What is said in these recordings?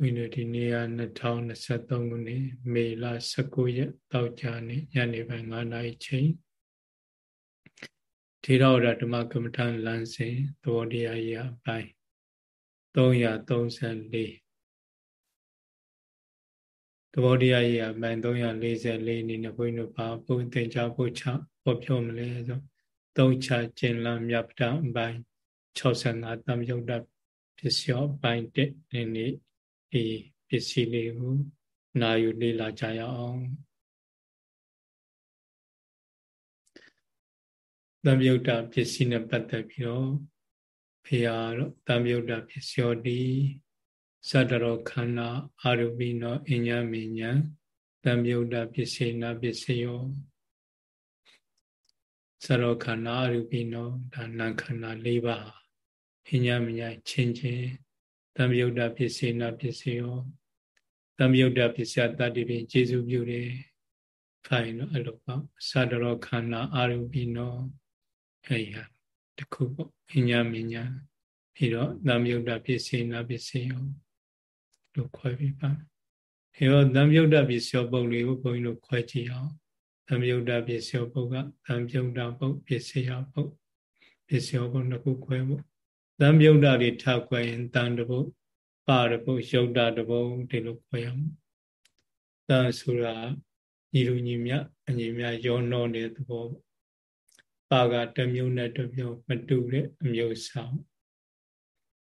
ဝိနည်းဒီနေ့က2023ခုနှစ်မေလ19ရက်တောက်ကြနေ့ညနေပိုင်း9နာရီချိန်ထေရဝါဒဓမ္မကမ္မထန်လမ်းစဉ်သဘောတရားကြီးအပိုင်း334သဘောတရားကြီးအပိုင်း344အနေနဲ့ဘုန်းကြီးတို့ဘာဘုန်းသင်္ချာဘုချဟောပြောမလဲဆိုသုံးချကျင်လမြတ်ပဒအပိုင်း65တမယုတ်တပစ္စယောအပိုင်း1ဒီနေ့ ဒီပစ္စည်းလေးကိုနာယူလေ့လာကြရအောင်သံယုတ်တပစ္စည်းနဲ့ပတ်သက်ပြီးတော့ဖေဟာတော့သံယုတ်တပစ္စယောတိသတ္တရောခန္ဓာအာရုပိနောအညမေညာသံယုတ်တပစ္စေနာပစ္စယောသရောခန္ဓာအာရုပိနောဒါနာခန္ဓာ၄ပါးအညမညာချင်းချင်း တံမြုဒ္ဒပစ္စေနာပစ္စယောတံမြုဒ္ဒပစ္စယတတ္တိပင်ကျေစုပြုတယ်ခိုင်းတော့အဲ့လိုပေါ့သတရောခန္ဓာအာရုပိနောအဲ့ဟာတခုပေါ့အညာမညာပြီးတော့တံမြုဒ္ဒပစ္စေနာပစ္စယောလို့ခွဲပြီးပါအဲတော့တံမြုဒ္ဒပစ္စယောပုံလေးကိုဘုန်းကြီးတို့ခွဲကြည့်အောင်တံမြုဒ္ဒပစ္စယောပုံကတံမြုဒ္ဒပုံပစ္စယပုံပစ္စယောပုံတစ်ခုခွဲဖို့ သံယုတ်တာတွေထောက်ခွဲရင်တန်တပုတ်ပါတပုတ်ယုတ်တာတပုတ်ဒီလိုခွဲရမှာတန်ဆိုတာညီလူညီမြအညီမြရောနှောတဲ့သဘောပါကတမျိုးနဲ့တမျိုးမတူတဲ့အမျိုးဆောင်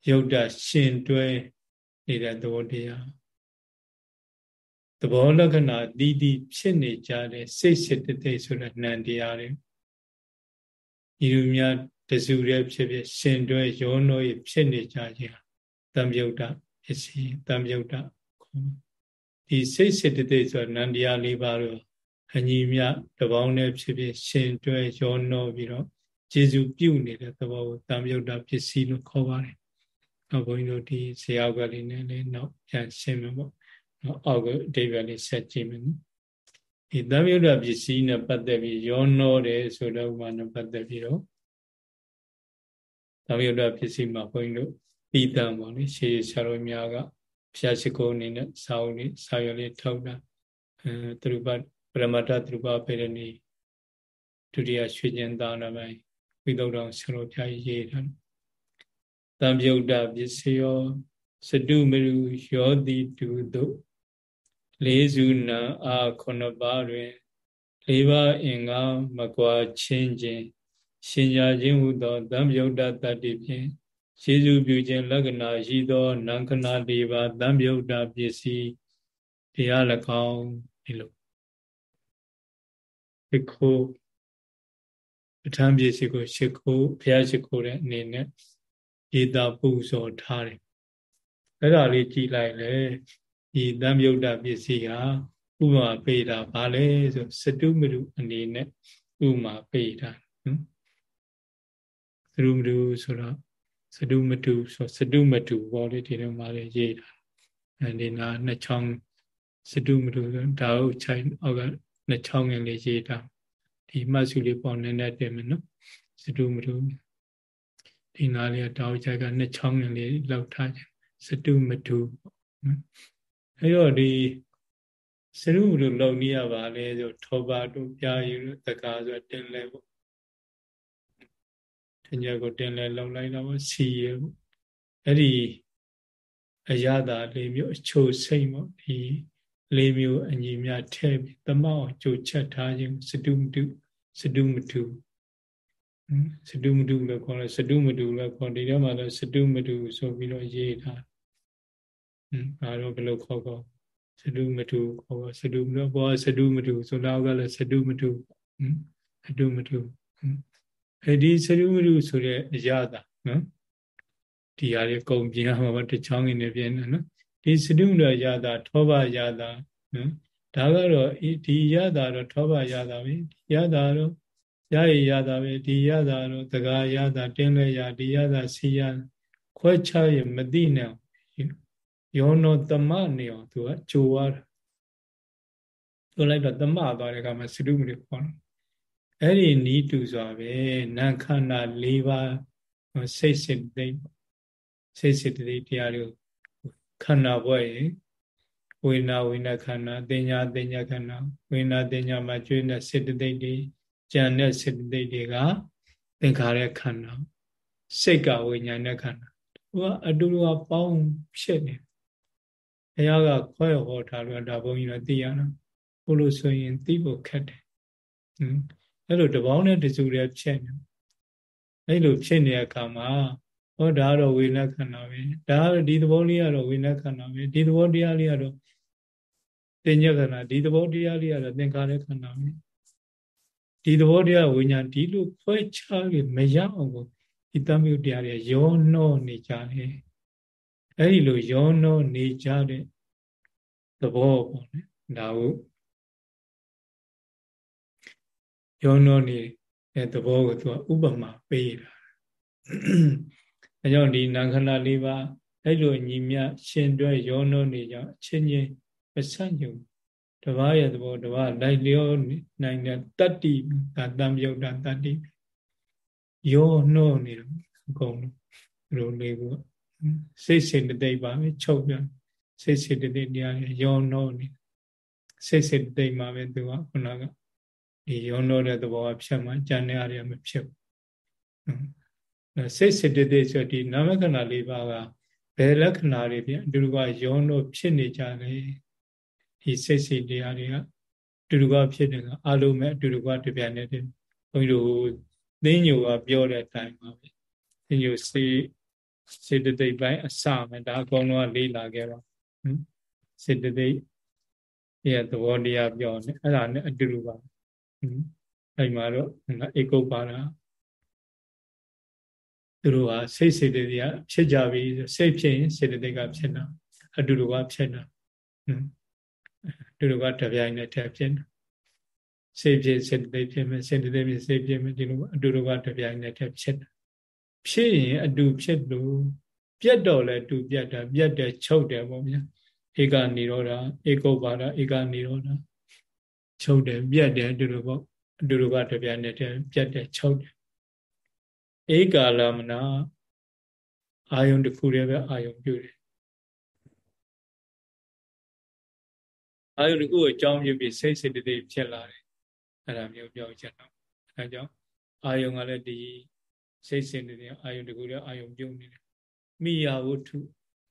ယုတ်တာရှင်တွဲနေတဲ့သဘောတရားသဘောလက္ခဏာတည်တည်ဖြစ်နေကြတဲ့စိတ်စစ်တသိဆိုတဲ့နံတရားတွေညီလူများ တစုရဲဖြစ်ဖြစ်ရှင်တွဲရောနှောရဖြစ်နေကြခြင်းတံပြုတ်တပစ္စည်းတံပြုတ်တဒီစိတ်စေတသိက်ဆိုနန္တရားလေးပါတော့အညီမြတပေါင်းနဲ့ဖြစ်ဖြစ်ရှင်တွဲရောနှောပြီးတော့ကျေစုပြုနေတဲ့သဘောကိုတံပြုတ်တပစ္စည်းလို့ခေါ်ပါတယ်။နောက်ဘုန်းကြီးတို့ဒီဇေယောက်ကလေးနဲ့လည်းနောက်ပြန်ရှင်းမယ်ပေါ့။နောက်အောက်ကအဓိပ္ပာယ်လေးဆက်ကြည့်မယ်နော်။ဒီတံပြုတ်တပစ္စည်းနဲ့ပတ်သက်ပြီးရောနှောတယ်ဆိုတဲ့ဥပမာနဲ့ပတ်သက်ပြီးတော့ သာဝိဒပစ္စည်းမှာဘုန်းကြီးတို့ပြီးတံပေါ့လေရှေးဆရာတော်များကဖျားရှိခိုးအနေနဲ့စာအုပ်လေးစာရွက်လေးထုတ်တာအဲသူရပပရမတ္တသူရပပေရဏီဒုတိယရွှေကျင်သာနာပိုင်းဝိသုဒ္ဓံဆရာတော်ဖျားရေးတာတံပြုတ်တပစ္စယောစတုမရုယောတိတုတုလေးစုနာအာခုနှစ်ပါးတွင်လေးပါးအင်္ဂါမကွာချင်းချင်း ရှင်ညာခြင်းဟုသောသံယုတ်တတတ္တိဖြင့်ယေရှုပြုခြင်းလက္ခဏာရှိသောနံခဏ၄ပါးသံယုတ်တပစ္စည်းတရား၎င်းဒီလိုဒီခိုးပဋ္ဌာန်းပစ္စည်းကိုရှ िख ိုးဘုရားရှ िख ိုးတဲ့အနေနဲ့ဧတာပူဇော်ထားတယ်အဲ့ဒါလေးကြည်လိုက်လေဒီသံယုတ်တပစ္စည်းဟာဥပမာပေးတာဗာလဲဆိုစတုမရုအနေနဲ့ဥပမာပေးတာနော် သရုမတုဆိုတော့စတုမတုဆိုစတုမတုဘောလေးဒီတော့မှလည်းရေးတာအဲဒီနာနှစ်ချောင်းစတုမတုဒါဟုတ်ချိုင်းအောက်ကနှစ်ချောင်းငယ်လေးရေးတာဒီမှတ်စုလေးပေါ်နေနေတယ်မနော်စတုမတုဒီနာလေးတောက်ချိုက်ကနှစ်ချောင်းငယ်လေးလောက်ထားခြင်းစတုမတုနော်အဲတော့ဒီစရုမတုလုံနေရပါလေဆိုထောပါတို့ပြာယူတကားဆိုတင်လဲပေါ့ ထညက်ကိုတင်လဲလုံလိုက်တော့စီရပေါ့အဲ့ဒီအရသာလေးမျိုးအချိုစိတ်ပေါ့ဒီလေးမျိုးအညီများထဲပြီးတမောက်ကြိုချက်ထားခြင်းစတုမတုစတုမတုစတုမတုလို့ခေါ်လဲစတုမတုလို့ခေါ်ဒီတော့မှလည်းစတုမတုဆိုပြီးတော့ရေးထားဟွန်းဒါတော့ဘယ်လိုခေါ်ခေါ်စတုမတုခေါ်စတုမတုဘောစတုမတုဆိုတော့ကလည်းစတုမတုဟွန်းစတုမတုဟွန်း အဲဒီစရုမရုဆိုတဲ့အရာတာနော်ဒီဟာလေးကုန်ပြင်းမှာပါတချောင်းနေပြင်းနေနော်ဒီစရုမရုအရာတာထောပအရာတာနော်ဒါကတော့ဒီရတာတော့ထောပရတာပဲရတာတော့ရရရတာပဲဒီရတာတော့တကားရတာတင်းလဲရဒီရတာစီရခွဲခြားရမသိနဲ့ယောနောတမနေအောင်သူကကြိုးရတာဆိုလိုက်တော့တမသွားတဲ့အခါမှာစရုမရုခေါ်တယ် အဲ့ဒီနီးတူစွာပဲနာခန္ဓာ၄ပါးစိတ်စစ်သိစိတ်စစ်သိတရားတွေကိုခန္ဓာဘွဲ့ရေဝေနာဝေနာခန္ဓာတင်ညာတင်ညာခန္ဓာဝေနာတင်ညာမှာကျွေးတဲ့စေတသိက်တွေကြံတဲ့စေတသိက်တွေကသင်္ခါရခန္ဓာစိတ်ကဝိညာဉ်နဲ့ခန္ဓာသူကအတူတူပေါင်းဖြစ်နေဘုရားကခွဲဟောထားလို့ဒါဘုန်းကြီးတို့သိရတာဘုလို့ဆိုရင်သိဖို့ခက်တယ်ဟင် အဲ့လိုတပေါင်းနဲ့တစုတည်းဖြစ်နေအဲ့လိုဖြစ်နေတဲ့အခါမှာဟောဒါကတော့ဝေလခန္ဓာပဲဒါကတော့ဒီသဘောလေးကတော့ဝေလခန္ဓာပဲဒီသဘောတရားလေးကတော့တင်ညခန္ဓာဒီသဘောတရားလေးကတော့သင်္ခါရခန္ဓာပဲဒီသဘောတရားဝိညာဉ်ဒီလိုခွဲခြားပြီးမရအောင်ကိုဒီတမျိုးတရားတွေရောနှောနေကြတယ်အဲ့ဒီလိုရောနှောနေကြတဲ့သဘောပေါ့နော်ဒါကို ရောနှောနေတဲ့သဘောကိုသူကဥပမာပေးတာအဲကြောင့်ဒီနာခန္ဓာ၄ပါးအဲ့လိုညီမြရှင်တွဲရောနှောနေကြအချင်းချင်းမဆန့်ကျင်တဘာရဲ့သဘောတဘာလိုက်လျောနိုင်တဲ့တတ္တိဒါတံမြုပ်တာတတ္တိရောနှောနေတယ်အကုန်လုံးလိုလေးကိုစိတ်စေတသိက်ပါပဲချုပ်ပြန်စိတ်စေတသိက်တရားရောနှောနေစိတ်စေတသိက်မှာပဲသူကခုနက ဒီရောနှောတဲ့သဘောကဖြတ်မှကြံနေရတယ်မဖြစ်ဘူးစိတ်စေတသိက်ဆိုဒီနာမခဏလေးပါးကဘယ်လက္ခဏာတွေဖြင့်အတူတူကရောနှောဖြစ်နေကြတယ်ဒီစိတ်စိတ်တရားတွေကအတူတူကဖြစ်တယ်ကအလုံးမဲ့အတူတူကတပြိုင်တည်းဘုန်းကြီးတို့သင်ညိုကပြောတဲ့အတိုင်းပါပဲသင်ညိုစေစေတသိက်ပိုင်းအစမယ်ဒါအကုန်လုံးကလေးလာခဲ့ပါစေတသိက်ရဲ့သဘောတရားပြောနေအဲ့ဒါနဲ့အတူတူပါ အဲ့မှာတော့ဧကုပ္ပါဒသူတို့ဟာစိတ်စေတသိက်ကဖြစ်ကြပြီစိတ်ဖြစ်ရင်စေတသိက်ကဖြစ်တာအတူတူကဖြစ်တာတူတူကတပြိုင်နက်တည်းဖြစ်တာစိတ်ဖြစ်စေတသိက်ဖြစ်မယ်စေတသိက်ဖြစ်စိတ်ဖြစ်မယ်ဒီလိုအတူတူကတပြိုင်နက်တည်းဖြစ်တာဖြစ်ရင်အတူဖြစ်လို့ပြတ်တော့လဲတူပြတ်တာပြတ်တယ်ချုပ်တယ်ပေါ့ဗျာဧကနေရောဓဧကုပ္ပါဒဧကနေရောဓ ချုပ်တယ်ပြတ်တယ်အတူတူပေါ့အတူတူကတပြိုင်နက်တည်းပြတ်တယ်ချုပ်တယ်ဧကာလမနာအာယုန်တစ်ခုတည်းပဲအာယုန်ပြုတယ်အာယုန်တစ်ခုကိုအကြောင်းပြုပြီးစိတ်စိတ်တည်းဖြစ်လာတယ်အဲ့ဒါမျိုးပြောချက်တော့အဲကြောင့်အာယုန်ကလည်းဒီစိတ်စိတ်တည်းအာယုန်တစ်ခုတည်းအာယုန်ပြုနေတယ်မိယာဝတ္ထု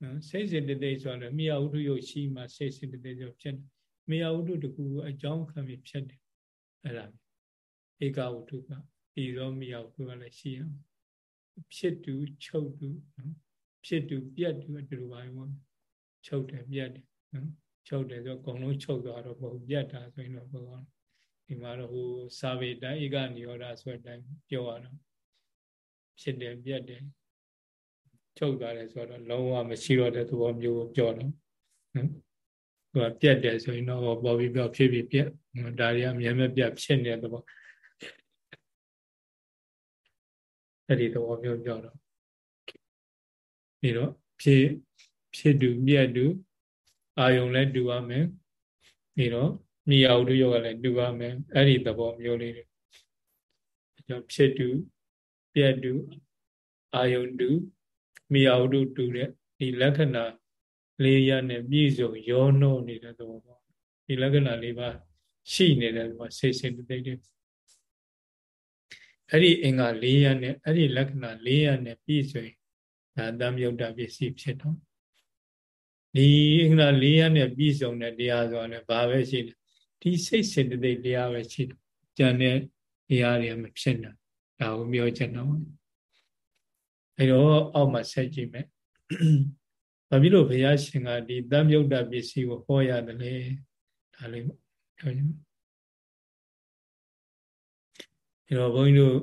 နော်စိတ်စိတ်တည်းဆိုတော့မိယာဝတ္ထုရုပ်ရှိမှစိတ်စိတ်တည်းဆိုဖြစ်တယ် မိယာဝတ္ထုတစ်ခုအကြောင်းခံပြီးဖြစ်တယ်အဲ့ဒါဧကဝတ္ထုကဒီရောမိယာဝတ္ထုကလည်းရှိအောင်ဖြစ်တူချုပ်တူနော်ဖြစ်တူပြက်တူအတူတူပါပဲချုပ်တယ်ပြက်တယ်နော်ချုပ်တယ်ဆိုအကုန်လုံးချုပ်သွားတော့မဟုတ်ပြက်တာဆိုရင်တော့ဘုရားဒီမှာတော့ဟိုစာပေတိုင်းဧကနိရောဓဆိုတဲ့အတိုင်းပြောရတော့ဖြစ်တယ်ပြက်တယ်ချုပ်သွားတယ်ဆိုတော့လုံးဝမရှိတော့တဲ့သဘောမျိုးကိုပြောတော့နော် သူကပြက်တယ်ဆိုရင်တော့ပေါ်ပြီးပြောဖြစ်ပြီးပြက်ဒါတွေကအမြဲမပြတ်ဖြစ်နေတဲ့သဘောအဲ့ဒီသဘောမျိုးပြောတော့ဒီတော့ဖြစ်ဖြစ်တူမြက်တူအာယုံလည်းတူရမယ်ဒီတော့မိယာဝတ္ထုယောကလည်းတူရမယ်အဲ့ဒီသဘောမျိုးလေးတွေအကြောင်းဖြစ်တူပြက်တူအာယုံတူမိယာဝတ္ထုတူတဲ့ဒီလက္ခဏာ လေးရနဲ့ပြည့်စုံရောနှောနေတဲ့သဘောပေါ့ဒီလက္ခဏာလေးပါရှိနေတဲ့သဘောစိတ်စိတ်တိတ်တိတ်အဲ့ဒီအင်္ဂါ၄ရပ်နဲ့အဲ့ဒီလက္ခဏာ၄ရပ်နဲ့ပြည့်စုံဒါတမ်းယုတ်တာပစ္စည်းဖြစ်တော့ဒီအင်္ဂါ၄ရပ်နဲ့ပြည့်စုံတဲ့တရားဆိုတာလည်းဘာပဲရှိတယ်ဒီစိတ်စေတသိက်တရားပဲရှိတယ်ကြံတဲ့တရားတွေမဖြစ်နိုင်ဒါကိုပြောချင်တော့အဲ့တော့အောက်မှာဆက်ကြည့်မယ် ဘာဖြစ်လို့ဘုရားရှင်ကဒီတမ်းယုတ်တာပစ္စည်းကိုဟောရတယ်လဲဒါလေးပြောချင်ဒီတော့ဘုန်းကြီးတို့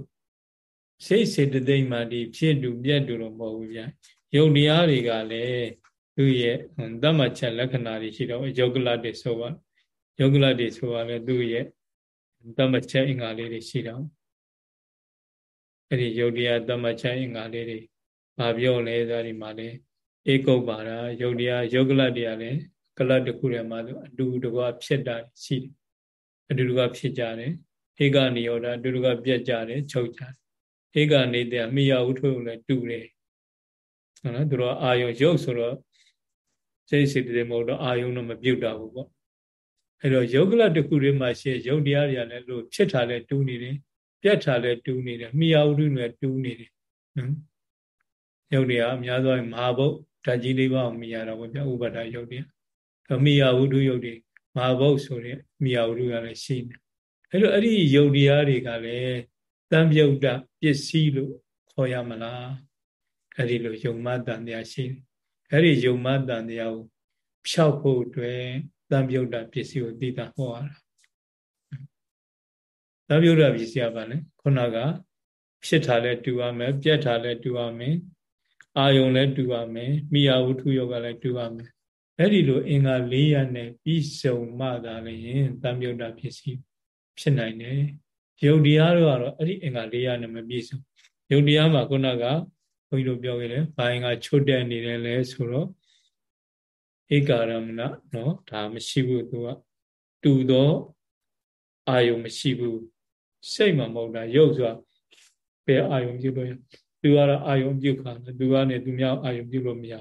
စိတ်စေတသိက်မှာဒီဖြစ်တူပြက်တူတော့မဟုတ်ဘူးဗျာယုတ်တရားတွေကလည်းသူ့ရဲ့တမ္မချက်လက္ခဏာတွေရှိတော့ယောဂလတ်တွေဆိုပါယောဂလတ်တွေဆိုပါလေသူ့ရဲ့တမ္မချက်အင်္ဂါလေးတွေရှိတော့အဲ့ဒီယုတ်တရားတမ္မချက်အင်္ဂါလေးတွေဘာပြောလဲဆိုဒီမှာလေ ဧကုပ္ပါဒယုတ်တရားယောဂလတ်တွေကလည်းကလတ်တစ်ခုထဲမှာအတူတကွဖြစ်တာရှိတယ်အတူတကွဖြစ်ကြတယ်ဧကနေရောဓအတူတူကပြက်ကြတယ်ချုပ်ကြတယ်ဧကနေတဲ့မိယဝုထုလည်းတူတယ်ဟုတ်နော်သူတို့အာယုံရုပ်ဆိုတော့စိတ်စိတ်တွေမဟုတ်တော့အာယုံတော့မပြုတ်တော့ဘူးပေါ့အဲ့တော့ယုတ်ကလတစ်ခုတည်းမှာရှိရုပ်တရားတွေကလည်းလို့ဖြစ်တာလည်းတူးနေတယ်ပြတ်တာလည်းတူးနေတယ်မိယာဝုဒ္ဓလည်းတူးနေတယ်နော်ယုတ်တရားအများသောမဟာဘုတ် ဓာကြီးလေးပါးမိရတော့ဗျဥပါဒယုတ်တရားမိယာဝုဒ္ဓယုတ်တွေမဟာဘုတ်ဆိုတဲ့မိယာဝုဒ္ဓကလည်းရှိနေအဲ့တော့အဲ့ဒီယုတ်တရားတွေကလည်းတံပြုတ်တပစ္စည်းလို့ခေါ်ရမလားအဲ့ဒီလိုယုံမတန်တရားရှိတယ်အဲ့ဒီယုံမတန်တရားကိုဖြောက်ဖို့အတွက်တံပြုတ်တပစ္စည်းကိုသိတာဟောရတာတံပြုတ်တပစ္စည်းကဘာလဲခုနကဖြစ်တာလဲတူရမယ်ပြက်တာလဲတူရမယ် အာယုံလဲတူရမယ်မိယာဝုထုယောဂလည်းတူရမယ်အဲ့ဒီလိုအင်္ဂါ၄ရပ်နဲ့ပြီးစုံမှသာလျှင်တံပြုတ်တပစ္စည်းဖြစ်နိုင်တယ်ယုတ်တရားတို့ကတော့အဲ့ဒီအင်္ဂါ၄ရပ်နဲ့မပြည့်စုံယုတ်တရားမှာခုနကဘုန်းကြီးတို့ပြောခဲ့တယ်ဘာင်ကချွတ်တဲ့နေတယ်လဲဆိုတော့ဧကာရမဏနော်ဒါမရှိဘူးသူကတူသောအာယုံမရှိဘူးစိတ်မှမဟုတ်တာရုပ်ဆိုတာဘယ်အာယုံပြုလို့ရ သူကတော့အာယုံပြုခါတယ်သူကနေသူများအာယုံပြုလို့မရ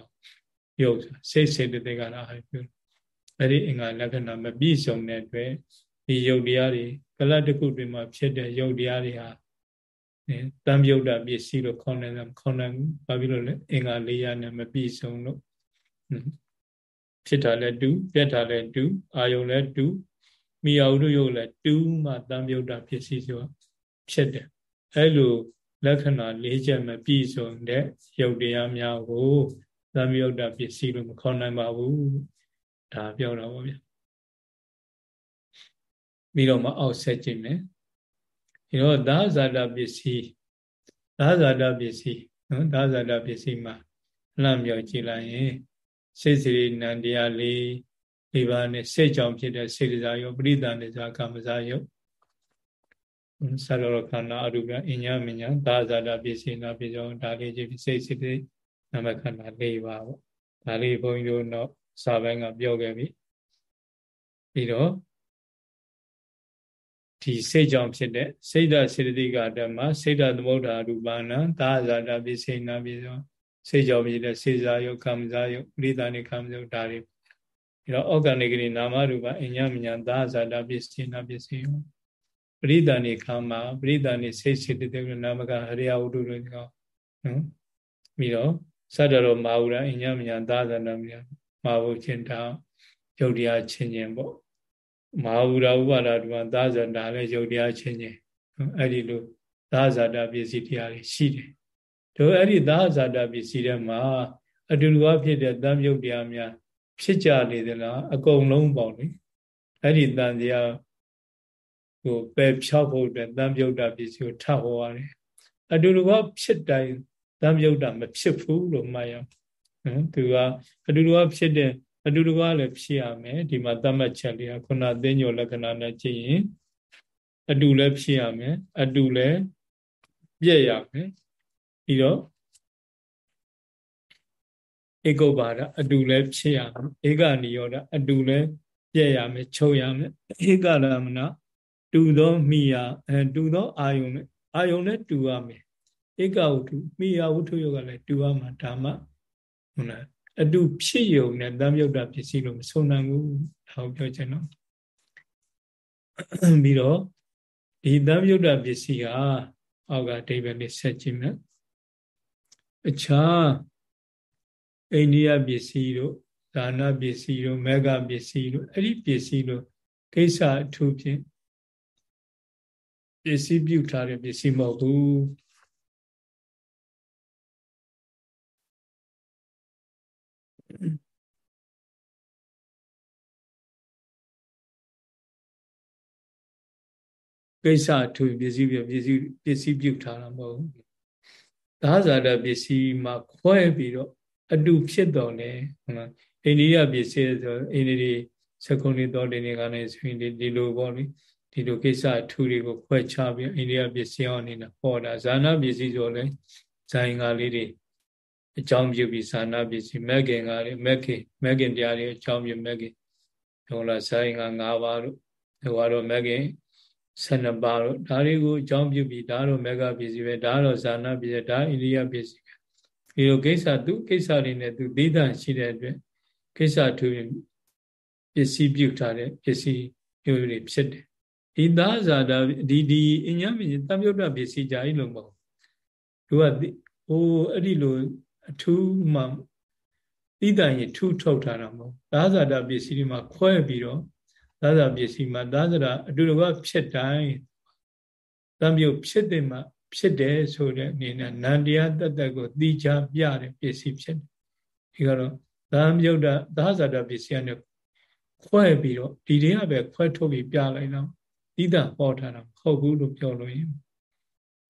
ရုပ်စိတ်စိတ်တဲ့ကတော့အာယုံပြုအဲ့ဒီအင်္ဂါလက္ခဏာမပြည့်စုံတဲ့အတွက်ဒီယုတ်တရားတွေကလတ်တစ်ခုတွင်မှာဖြစ်တဲ့ယုတ်တရားတွေဟာတံပြုတ်တာပစ္စည်းလို့ခေါ်နေတယ်ခေါ်နေဘာဖြစ်လို့လဲအင်္ဂါ၄ရနဲ့မပြည့်စုံလို့ဖြစ်တာလည်းတူပြက်တာလည်းတူအာယုံလည်းတူမိယဝုဒ္ဓယုတ်လည်းတူမှတံပြုတ်တာပစ္စည်းဆိုတာဖြစ်တယ်အဲ့လို လက္ခဏာ၄ချက်မပြည့်စုံတဲ့ယုတ်တရားများကိုသံယုတ်တာပစ္စည်းလို့မခေါ်နိုင်ပါဘူးဒါပြောတော့ပါဗျာပြီးတော့မှအောက်ဆက်ကြည့်မယ်ဒီတော့သာဇာတပစ္စည်းသာဇာတပစ္စည်းနော်သာဇာတပစ္စည်းမှာလှမ်းမြောက်ကြည့်လိုက်ရင်စိတ်စိရိနံတရားလေးဒီပါနဲ့စိတ်ကြောင့်ဖြစ်တဲ့စေတစာယောပရိသန္တိဇာကမ္မဇာယော သရောခန္ဓာအရုပအညာမညာသာဇာတပစ္စည်းနာပစ္စည်းဒါလေးချင်းစိတ်စိတ်နာမခန္ဓာ၄ပါးပေါ့ဒါလေးဘုန်းကြီးတို့တော့စာပိုင်းကပြောခဲ့ပြီပြီးတော့ဒီစိတ်ကြောင့်ဖြစ်တဲ့စိတ်ဓာစေတသိကဓမ္မစိတ်ဓာသမုဒ္ဒါရူပနာသာဇာတာပိစိဏပိသောစိတ်ကြောင့်ဖြစ်တဲ့စေစားယုတ်ကမ္မဇာယုတ်ပရိသနိကမ္မဇုတ်ဒါတွေပြီးတော့ဩကဏိကရိနာမရူပအညမညာသာဇာတာပိစိဏပိစိယော ပရိသနိကာမပရိသနိစိတ်စေတသိကနာမကဟရိယဝတ္ထုတို့ကောနော်ပြီးတော့သတ္တရောမာဟုရအညမညာသာဇာတာမြာမာဟုချင်းတာယုတ်တရားချင်းချင်းပေါ့မဟာဝုရဥပါဒဓမ္မသာဇာတာလည်းယုတ်တရားချင်းချင်းအဲ့ဒီလိုသာဇာတာပစ္စည်းတရားတွေရှိတယ်တို့အဲ့ဒီသာဇာတာပစ္စည်းတွေမှာအတူတူအဖြစ်တဲ့တံမြုပ်တရားများဖြစ်ကြလေသလားအကုန်လုံးပေါ့လေအဲ့ဒီတန်တရား ဟိုပယ်ဖြောက်ဖို့အတွက်တံမြုပ်တာပစ္စည်းကိုထဟောရတယ်အတူတူကဖြစ်တိုင်းတံမြုပ်တာမဖြစ်ဘူးလို့မှတ်ရအောင်နော်သူကအတူတူကဖြစ်တဲ့အတူတကွာလည်းဖြစ်ရမယ်ဒီမှာသတ်မှတ်ချက်လေးကခုနသင်ညိုလက္ခဏာနဲ့ကြည့်ရင်အတူလည်းဖြစ်ရမယ်အတူလည်းပြည့်ရမယ်ပြီးတော့ဧကုပ္ပါဒအတူလည်းဖြစ်ရမယ်ဧကနိယောဒအတူလည်းပြည့်ရမယ်ချုပ်ရမယ်ဧကရမဏ တူသောမိယာအဲတူသောအာယုန်နဲ့အာယုန်နဲ့တူရမယ်ဧကဝတ္ထုမိယာဝတ္ထုယောကလည်းတူရမှာဓမ္မဟုတ်လားအတူဖြစ်ယုံနဲ့တမ်းမြုပ်တာပစ္စည်းလို့မဆုံးနိုင်ဘူးဒါကိုပြောချင်တော့ပြီးတော့ဒီတမ်းမြုပ်တာပစ္စည်းဟာအောက်ကအဓိပ္ပာယ်လေးဆက်ကြည့်မယ်အခြားအိန္ဒိယပစ္စည်းတို့ဒါနပစ္စည်းတို့မေဃပစ္စည်းတို့အဲ့ဒီပစ္စည်းတို့ကိစ္စအထူးဖြင့် ပစ္စည်းပြုထားတဲ့ပစ္စည်းမဟုတ်ဘူးကိစ္စအထူပစ္စည်းပြပစ္စည်းပစ္စည်းပြုတ်ထားတာမဟုတ်ဘူးသာဇာတပစ္စည်းမှာခွဲပြီးတော့အတူဖြစ်တော်လဲဟုတ်လားအိန္ဒိယပစ္စည်းဆိုအိန္ဒိယစကုံနေတော်တင်နေကနေဆိုရင်ဒီလိုပေါ့လေ ဒီလိုကိစ္စအထူတွေကိုခွဲခြားပြီးအိန္ဒိယပစ္စည်းအောင်နေတာဟောတာဇာနာပစ္စည်းဆိုလဲဇိုင်္ဂါလေးတွေအကြောင်းပြုပြီးဇာနာပစ္စည်းမက်ခင်ကလေးမက်ခင်မက်ခင်တရားတွေအကြောင်းပြုမက်ခင်ဟုတ်လားဇိုင်္ဂါ၅ပါးတို့ဟိုကတော့မက်ခင်12ပါးတော့ဒါတွေကိုအကြောင်းပြုပြီးဒါတော့မေဃပစ္စည်းပဲဒါတော့ဇာနာပစ္စည်းဒါအိန္ဒိယပစ္စည်းပဲဒီလိုကိစ္စသူကိစ္စတွေနဲ့သူသိတာရှိတဲ့အတွက်ကိစ္စထူရင်ပစ္စည်းပြုတ်ထားတဲ့ပစ္စည်းမျိုးတွေဖြစ်တယ် ဒီသားဇာတာဒီဒီအញ្ញမင်းတံမြုတ်တပစ္စည်းကြိုင်လို့မဟုတ်သူကဟိုအဲ့ဒီလိုအထူးမှဣဒံရထူးထုတ်ထားတာမဟုတ်သားဇာတာပစ္စည်းတွေမှာခွဲပြီးတော့သားဇာပစ္စည်းမှာသားဇာအတူတကွဖြစ်တိုင်းတံမြုတ်ဖြစ်တဲ့မှာဖြစ်တယ်ဆိုတဲ့အနေနဲ့နန္တရားတသက်ကိုသိချပြတဲ့ပစ္စည်းဖြစ်တယ်ဒီကတော့သာမြုတ်တာသာဇာတပစ္စည်းနဲ့ခွဲပြီးတော့ဒီတွေကပဲခွဲထုတ်ပြီးပြလိုက်တော့ ဣဒဟောထားတာမဟုတ်ဘူးလို့ပြောလို့ရင်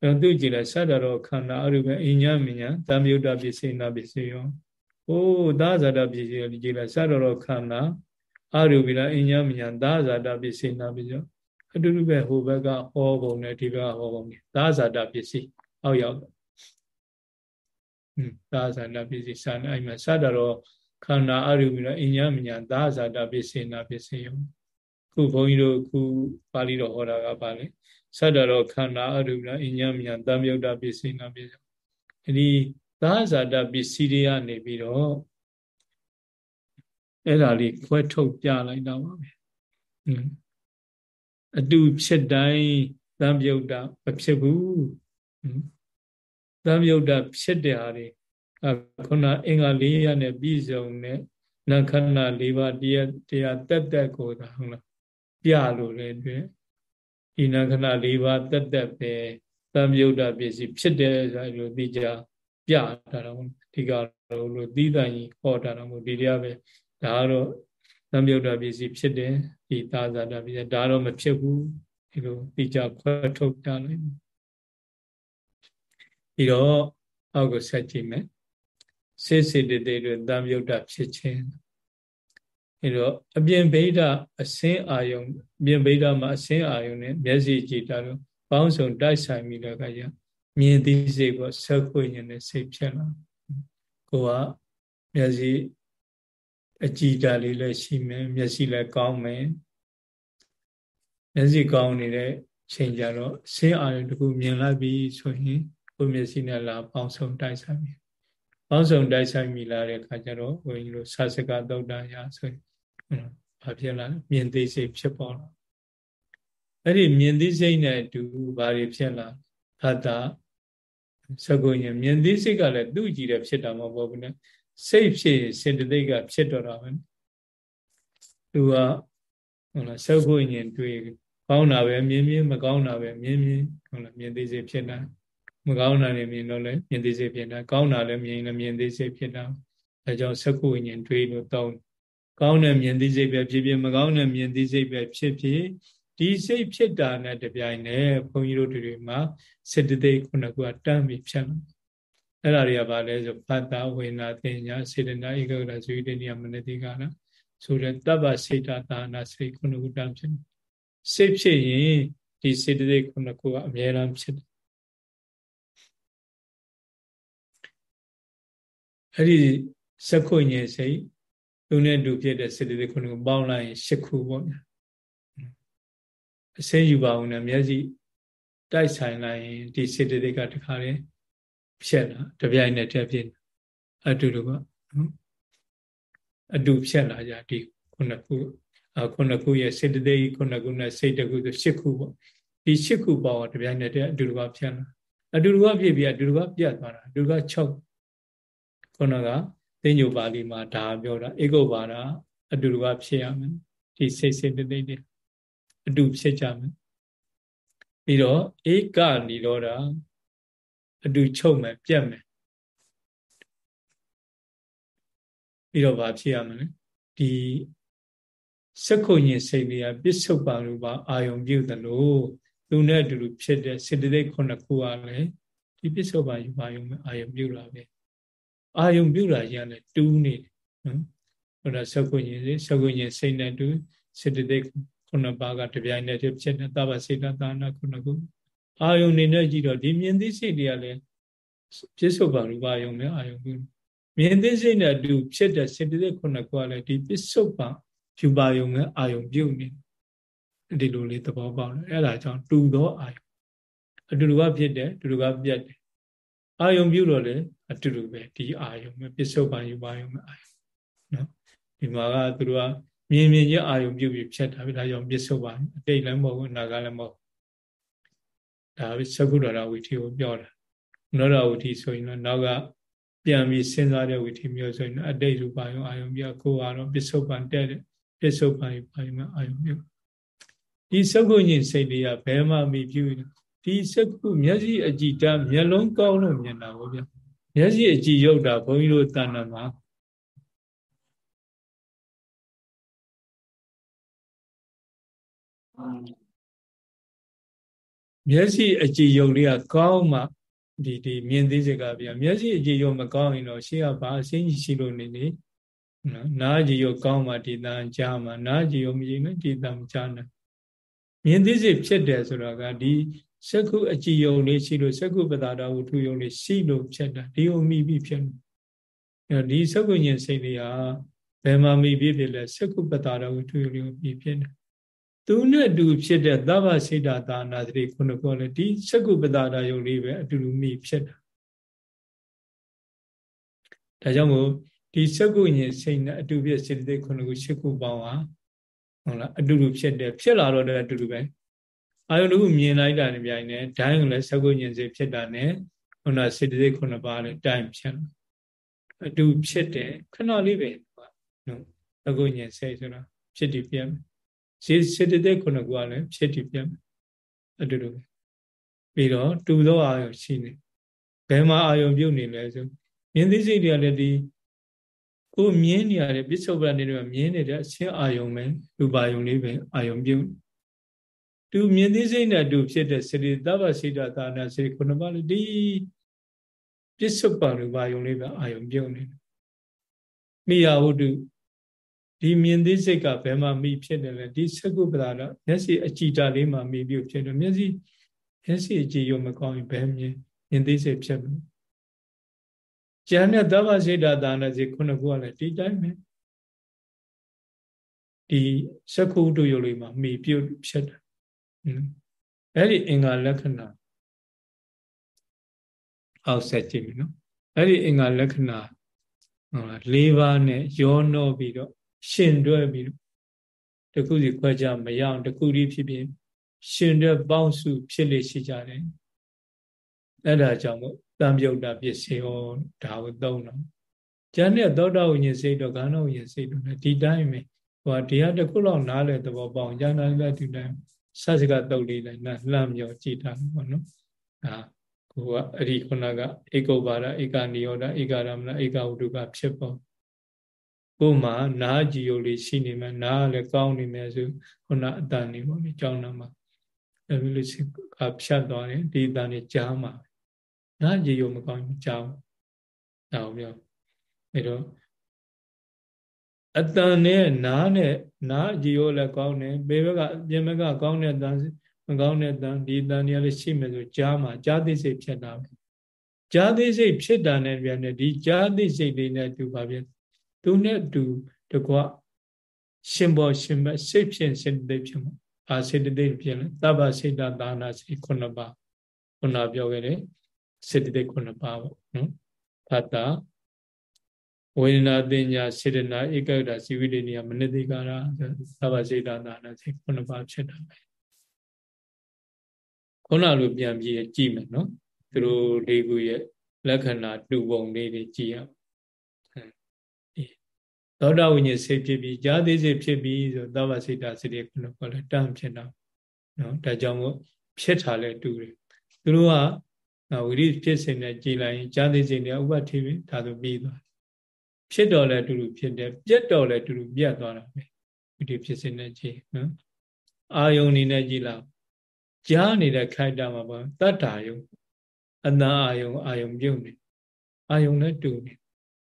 အဲသူကြည့်လိုက်စတတော်ခန္ဓာအရုပအညမညာသာမြုတ်တာပစ္စည်းနာပစ္စည်းရောဟိုးသာဇာတပစ္စည်းကိုကြည့်လိုက်စတတော်ခန္ဓာအရုပိလာအညမညာသာဇာတပစ္စည်းနာပစ္စည်းအတူတူပဲဟိုဘက်ကဟောပုံနဲ့ဒီဘက်ကဟောပုံနဲ့သာဇာတပစ္စည်းအောက်ရောက်อืมသာဇာတပစ္စည်းစာနဲ့အဲ့မှာစတတော်ခန္ဓာအရုပိလာအညမညာသာဇာတပစ္စည်းနာပစ္စည်းရော ခုဘုန်းကြီးတို့ခုပါဠိတော်ဟောတာကပါလေသတ္တရောခန္ဓာအရူပအညမြံတံမြုတ်တပစ္စည်းနာပစ္စည်းဒီသာဇာတပစ္စည်းတွေကနေပြီးတော့အဲ့ဒါလေးခွဲထုတ်ပြလိုက်တော့ပါပဲအတူဖြစ်တိုင်းတံမြုတ်တမဖြစ်ဘူးတံမြုတ်တဖြစ်တဲ့ဟာတွေခုနအင်္ဂါ၄ရနဲ့ပြည်စုံတဲ့နခဏ၄ပါးတရားတရားတက်တက်ကိုသာဟုတ်လား ပြလို့လည်းတွေ့ဒီနခဏ၄ပါးတက်တက်ပဲသံယုတ်တပစ္စည်းဖြစ်တယ်ဆိုလို့သိကြပြတာတော့ဒီကတော့လို့သီးသန့်ကြီးဟောတာတော့ဒီတရားပဲဒါကတော့သံယုတ်တပစ္စည်းဖြစ်တယ်ဒီသာဇာတပစ္စည်းဒါတော့မဖြစ်ဘူးဒီလိုသိကြခွဲထုတ်ပြလိုက်ပြီးတော့အောက်ကိုဆက်ကြည့်မယ်စေစေတတေတွေသံယုတ်တဖြစ်ခြင်း အဲတော့အပြင်ဗိဒအစင်းအာယုံအပြင်ဗိဒမှာအစင်းအာယုံနဲ့မျက်စိကြည့်တာတော့ပေါင်းစုံတိုက်ဆိုင်ပြီးတော့ကကြမြင်သိစိတ်ပေါ့ဆက်ခွေညတဲ့စိတ်ဖြစ်လာကိုကမျက်စိအကြည်တာလေးလည်းရှိမယ်မျက်စိလည်းကောင်းမယ်မျက်စိကောင်းနေတဲ့ချိန်ကြတော့ဆင်းအာရုံတခုမြင်လိုက်ပြီဆိုရင်ကိုမျက်စိနဲ့လာပေါင်းစုံတိုက်ဆိုင်ပြီပေါင်းစုံတိုက်ဆိုင်ပြီလာတဲ့အခါကျတော့ဘုန်းကြီးတို့စာစကသုတ်တန်ရဆိုရင် ဘာဖြစ်လာမြင်သိစိတ်ဖြစ်ပေါ်လာအဲ့ဒီမြင်သိစိတ်နဲ့အတူဘာတွေဖြစ်လာဖတ်တာစကုညမြင်သိစိတ်ကလည်းသူ့ကြည့်တယ်ဖြစ်တာမဟုတ်ဘူးနဲ့စိတ်ဖြစ်စေတသိက်ကဖြစ်တော့တာပဲသူကဟုတ်လားစကုညတွေ့ကောင်းတာပဲမြင်မြင်မကောင်းတာပဲမြင်မြင်ဟုတ်လားမြင်သိစိတ်ဖြစ်တာမကောင်းတာလည်းမြင်တော့လည်းမြင်သိစိတ်ဖြစ်တာကောင်းတာလည်းမြင်လည်းမြင်သိစိတ်ဖြစ်တာအဲကြောင့်စကုညတွေ့လို့တောင်း ကောင်းတဲ့မြင်သိစိတ်ပဲဖြစ်ဖြစ်မကောင်းတဲ့မြင်သိစိတ်ပဲဖြစ်ဖြစ်ဒီစိတ်ဖြစ်တာနဲ့တပြိုင်နက်ဘုန်းကြီးတို့တွေမှာစေတသိက်ခုနှစ်ခုကတန်းပြီးဖြတ်လို့အဲ့ဒါတွေကဘာလဲဆိုဖတ်တာဝေနာသင်ညာစေတနာဧကဂရဇဝိတ္တိယမနတိကနာဆိုတဲ့တပ္ပစေတသာနာစိတ်ခုနှစ်ခုတန်းဖြစ်စိတ်ဖြစ်ရင်ဒီစေတသိက်ခုနှစ်ခုကအမြဲတမ်းဖြစ်တယ်အဲ့ဒီစက္ခုညင်စိတ် သူနဲ့တူဖြစ်တဲ့စေတသိက်ခုနှစ်ခုပေါင်းလိုက်ရင်၈ခုပေါ့ဗျာအစင်းယူပါအောင်နဲ့မျက်စိတိုက်ဆိုင်လိုက်ရင်ဒီစေတသိက်ကတခါလေဖြစ်လာတပြိုင်နက်တည်းဖြစ်အတူတူပေါ့နော်အတူဖြစ်လာကြဒီခုနှစ်ခုအခုနှစ်ခုရဲ့စေတသိက်ခုနှစ်ခုနဲ့စိတ်တခုဆို၈ခုပေါ့ဒီ၈ခုပေါင်းတပြိုင်နက်တည်းအတူတူကဖြစ်လာအတူတူကဖြစ်ပြီးအတူတူကပြတ်သွားတာအတူတူက6ခုနက သိညုပါဠိမှာဒါပြောတာဧကုပါဒအတူတူကဖြစ်ရမယ်ဒီစိတ်စိတ်တိတ်တွေအတူဖြစ်ကြမယ်ပြီးတော့ဧကနိရောဓအတူချုပ်မယ်ပြတ်မယ်ပြီးတော့ဗာဖြစ်ရမလဲဒီစက္ခုညင်စိတ်တွေကပစ္စုပန်ရူပါအာယုံပြုသလိုသူနဲ့အတူတူဖြစ်တဲ့စေတသိက်ခုနှစ်ခုကလည်းဒီပစ္စုပန်ယူပါယုံမဲ့အာယုံပြုလာပဲ အာယုံပြုလာရင်လည်းတူးနေတယ်နော်ဟိုဒါစကုညင်စိစကုညင်စိတ်နဲ့တူစေတသိက်ခုနှစ်ပါးကတပြိုင်တည်းဖြစ်တဲ့သဗ္ဗစေတသာနာခုနှစ်ခုအာယုံနေနဲ့ကြည့်တော့ဒီမြင်သိစိတ်တွေကလည်းပြစ္ဆုတ်ပါရူပယုံနဲ့အာယုံပြုမြင်သိစိတ်နဲ့အတူဖြစ်တဲ့စေတသိက်ခုနှစ်ခုကလည်းဒီပြစ္ဆုတ်ပါဖြူပါယုံနဲ့အာယုံပြုနေဒီလိုလေးသဘောပေါက်တယ်အဲ့ဒါကြောင့်တူသောအာယုံအတူတူကဖြစ်တယ်တူတူကပြတ်တယ် အာယုံပြုတော့လေအတူတူပဲဒီအာယုံပဲပစ္စုပန်ယူပါယုံပဲအာယုံနော်ဒီမှာကသူတို့ကမြင်မြင်ချင်းအာယုံပြုပြီးဖြတ်တာပြီဒါကြောင့်ပစ္စုပန်အတိတ်လည်းမဟုတ်ဘူးအနာကလည်းမဟုတ်ဒါပဲသကုဒ္ဒရာဝိထီကိုပြောတာနောရဝိထီဆိုရင်တော့နောက်ကပြန်ပြီးစဉ်းစားတဲ့ဝိထီမျိုးဆိုရင်အတိတ်ရူပါယုံအာယုံပြကိုကတော့ပစ္စုပန်တဲ့ပစ္စုပန်ပါယုံအာယုံပြုဒီသကုညင်စိတ်တွေကဘယ်မှမပြု ဒီသကုမျက်စိအကြည်တမျက်လုံးကောင်းလို့မြင်တာဗောဗျာမျက်စိအကြည်ရုပ်တာဘုန်းကြီးတို့တဏ္ဍမှာမျက်စိအကြည်ယုံလေးကကောင်းမှဒီဒီမြင်သိစေကဗျာမျက်စိအကြည်ယုံမကောင်းရင်တော့ရှေ့ကဘာအစင်းကြီးရှိလို့နေနေနော်နားကြည်ယုံကောင်းမှဒီတန်ကြားမှနားကြည်ယုံမကြည့်နဲ့ဒီတန်မကြားနဲ့မြင်သိစေဖြစ်တယ်ဆိုတော့ကဒီ စက္ခုအကြည်ယုံလေးရှိလို့စက္ခုပတာတော်ဝုထုယုံလေးရှိလို့ဖြစ်တာဒီုံမိပြီးဖြစ်လို့အဲဒီစက္ခုညင်စိတ်လေးဟာဘယ်မှာမိပြီးဖြစ်လဲစက္ခုပတာတော်ဝုထုယုံလေးကိုပြီးဖြစ်တယ်သူနဲ့အတူဖြစ်တဲ့သဗ္ဗစေတသာနာတိခုနကောလေဒီစက္ကုပတာတာယုံလေးပဲအတူတူမိဖြစ်တာဒါကြောင့်မို့ဒီစက္ကုညင်စိတ်နဲ့အတူဖြစ်စေတသိက်ခုနခုရှစ်ခုပေါင်းဟာဟုတ်လားအတူတူဖြစ်တယ်ဖြစ်လာတော့လည်းအတူတူပဲ အာယုန်တစ်ခုမြင်လိုက်တာနဲ့ပြိုင်နေဒိုင်းကလည်းစက္ကုညင်စိတ်ဖြစ်တာနဲ့ခုနစေတသိက်ခုနပါးလည်းတိုင်ဖြစ်အတူဖြစ်တယ်ခဏလေးပဲနော်စက္ကုညင်စိတ်ဆိုတာဖြစ်တည်ပြမယ်စေစေတသိက်ခုနှစ်ခုကလည်းဖြစ်တည်ပြတ်အတူတူပြီးတော့တူသောအာယုရှိနေဘယ်မှာအာယုပြုတ်နေလဲဆိုမြင်သိစိတ်တွေကလည်းဒီကိုမြင်နေရတဲ့ပစ္စုပန်တွေမြင်နေတဲ့အချင်းအာယုံပဲရူပါယုံလေးပဲအာယုံပြုတ် တူမြင်သိစိတ်နဲ့တူဖြစ်တဲ့စေတသဗ္ဗစိတသာနာစေခုနှစ်ပါးလေဒီပစ္စုပန်ရူပါယုံလေးပဲအာယုံပြုတ်နေတယ်မိယာဝတ္တုဒီမြင်သိစိတ်ကဘယ်မှာမိဖြစ်တယ်လဲဒီသကုပ္ပဒါတော့မျက်စိအကြည်တာလေးမှာမိပြုတ်ဖြစ်တယ်မျက်စိမျက်စိအကြည်ရုံမကောင်းရင်ဘယ်မြင်မြင်သိစိတ်ဖြစ်ဘူးကျန်တဲ့သဗ္ဗစေတသာနာစီခုနှစ်ခုကလည်းဒီတိုင်းပဲဒီသကုတုယုတ်လေးမှာမိပြုတ်ဖြစ်တယ် အဲ့ဒီအင်္ဂါလက္ခဏာအောက်ဆက်ကြည့်ပြီနော်အဲ့ဒီအင်္ဂါလက္ခဏာဟုတ်လား၄ပါးနဲ့ရောနှောပြီးတော့ရှင်တွဲပြီးတခုစီခွဲကြမရအောင်တခုဒီဖြစ်ဖြစ်ရှင်တွဲပေါင်းစုဖြစ်လေရှိကြတယ်အဲ့ဒါကြောင့်မို့တံပြုတ်တာပစ္စည်းဟောဒါကိုသုံးတော့ကျန်တဲ့သောတာဝိညာဉ်စိတ်တော့ခန္ဓာဝိညာဉ်စိတ်တော့ဒီတိုင်းပဲဟိုဒီဟာတခုလောက်နားလဲသဘောပေါအောင်ကျန်တာလည်းဒီတိုင်း စစကတုတ်လေးလိုက်နာလှမ်းမြော်ကြည့်တာပေါ့နော်အာကိုကအဲ့ဒီခုနကဧကုပ္ပါဒဧကနိယောဒဧကရမဏဧကဝုဒ္ဓကဖြစ်ပေါ်ကိုယ်မှာနားကြည်ယုတ်လေးရှိနေမှနားလည်းကောင်းနေမယ်ဆိုခုနအတန်နေပေါ့လေကြောင်းနာမှာအဲ့လိုစိကဖြတ်သွားတယ်ဒီအတန်နေကြားမှာနားကြည်ယုတ်မကောင်းဘူးကြားဒါအောင်ပြောအဲ့တော့ အတန်နဲ့နားနဲ့နားကြည်ယုတ်လည်းကောင်းတယ်ဘေဘက်ကပြင်ဘက်ကကောင်းတဲ့တန်မကောင်းတဲ့တန်ဒီတန်တွေလည်းရှိမယ်ဆိုကြားမှာကြားသိစိတ်ဖြစ်တာပဲကြားသိစိတ်ဖြစ်တာနဲ့ပြန်တယ်ဒီကြားသိစိတ်လေးနဲ့တူပါပြန်သူနဲ့တူတကွရှင်ဘောရှင်မစိတ်ဖြင့်စေတသိက်ဖြစ်မှာအာစေတသိက်ဖြစ်လဲတဗ္ဗစေတသာနာစေခုနှစ်ပါးခုနပြောခဲ့တယ်စေတသိက်ခုနှစ်ပါးပေါ့နော်ဖတ်တာ ဝေဒနာတင်ညာစေတနာဧကဂရစီဝိတ္တနိယမနတိကာရသဗ္ဗစေတသာနာစေခုနှစ်ပါးဖြစ်တာပဲခုနလိုပြန်ပြီးကြည့်မယ်နော်သူတို့လေးခုရဲ့လက္ခဏာတူပုံလေးတွေကြည့်ရအောင်သောတာဝိညာဉ်စိတ်ဖြစ်ပြီးဈာတိစိတ်ဖြစ်ပြီးဆိုသဗ္ဗစိတ္တစိတ်ခုနကလည်းတန့်ဖြစ်တာနော်ဒါကြောင့်မို့ဖြစ်တာလဲတူတယ်သူတို့ကဝိရိဖြစ်စဉ်နဲ့ကြည်လိုက်ရင်ဈာတိစိတ်နဲ့ဥပတိပဲဒါဆိုပြီးသွား ဖြစ်တော်လဲတူတူဖြစ်တယ်ပြက်တော်လဲတူတူပြက်သွားတာပဲဝိရိဖြစ်စဉ်နဲ့ကြည်နော်အာယုန်နေနဲ့ကြည်လာကြားနေတဲ့ခိုက်တာမှာပေါ့တတ္တာယုံအနာအာယုံအာယုံပြုတ်နေအာယုံနဲ့တူနေ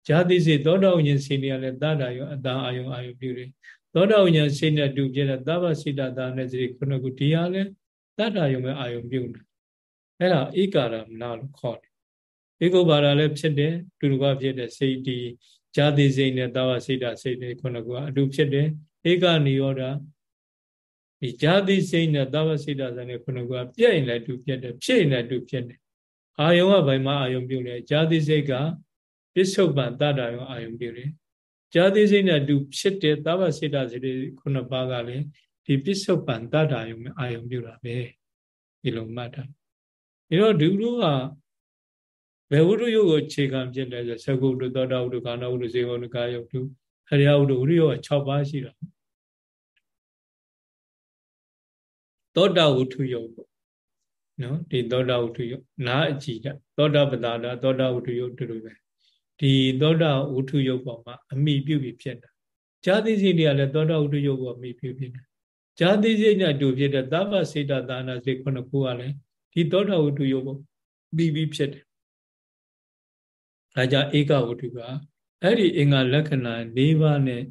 ဇာတိစေသောတာဝိညာဉ်စေနေရလဲတတာယောအတန်အာယုံအာယုံပြုတယ်သောတာဝိညာဉ်စေနဲ့တူပြတဲ့သဗ္ဗစိတတာနဲ့စိခုနကဒီဟာလဲတတာယုံပဲအာယုံပြုတယ်အဲ့ဒါဧကာရမနာလို့ခေါ်တယ်ဧကုဘာရလည်းဖြစ်တယ်တူတူကဖြစ်တဲ့စိတ် ဒီဇာတိစိတ်နဲ့သဗ္ဗစိတစိတ်တွေခုနကအတူဖြစ်တယ်ဧကနိရောဓဒီဇာတိစိတ်နဲ့သဗ္ဗစိတဆိုတဲ့ခုနကပြည့်ရင်လည်းတူဖြစ်တယ်ဖြစ်ရင်လည်းတူဖြစ်တယ်အာယုံကဘယ်မှာအာယုံပြုလဲဇာတိစိတ်ကပစ္စုပန်တတ္တရောအာယုံပြုတယ်ကြာသိစိတ်နဲ့အတူဖြစ်တဲ့သဗ္ဗစေတစိတ်ခုနှစ်ပါးကလည်းဒီပစ္စုပန်တတ္တာယုံအာယုံပြုတာပဲဒီလိုမှတ်တာဒီတော့ဒုလူက ဘယ်ဝိတုယုတ်ကိုခြေခံဖြစ်လဲဆိုသကုတ္တသောတာဝိတုကာဏဝိတုစေဝနကာယုတ်တုအရိယဝိတုဝိရိယက6ပါးရှိတာသောတာဝိတုယုတ်ပေါ့နော်ဒီသောတာဝိတုယုတ်နာအကြည်ကသောတာပတာတာသောတာဝိတုယုတ်တူတူပဲဒီသောတာဝိတုယုတ်ပေါ်မှာအမိပြုပြီးဖြစ်တာဇာတိစိတ်တွေကလည်းသောတာဝိတုယုတ်ပေါ်အမိပြုဖြစ်တာဇာတိစိတ်နဲ့တူဖြစ်တဲ့သဗ္ဗစေတသာနာစိတ်ခုနှစ်ခုကလည်းဒီသောတာဝိတုယုတ်ပေါ်ပြီးပြီးဖြစ်တယ် ဒါကြောင့်ဧကဝတ္ထုကအဲ့ဒီအင်္ဂါလက္ခဏာ၄ပါးနဲ့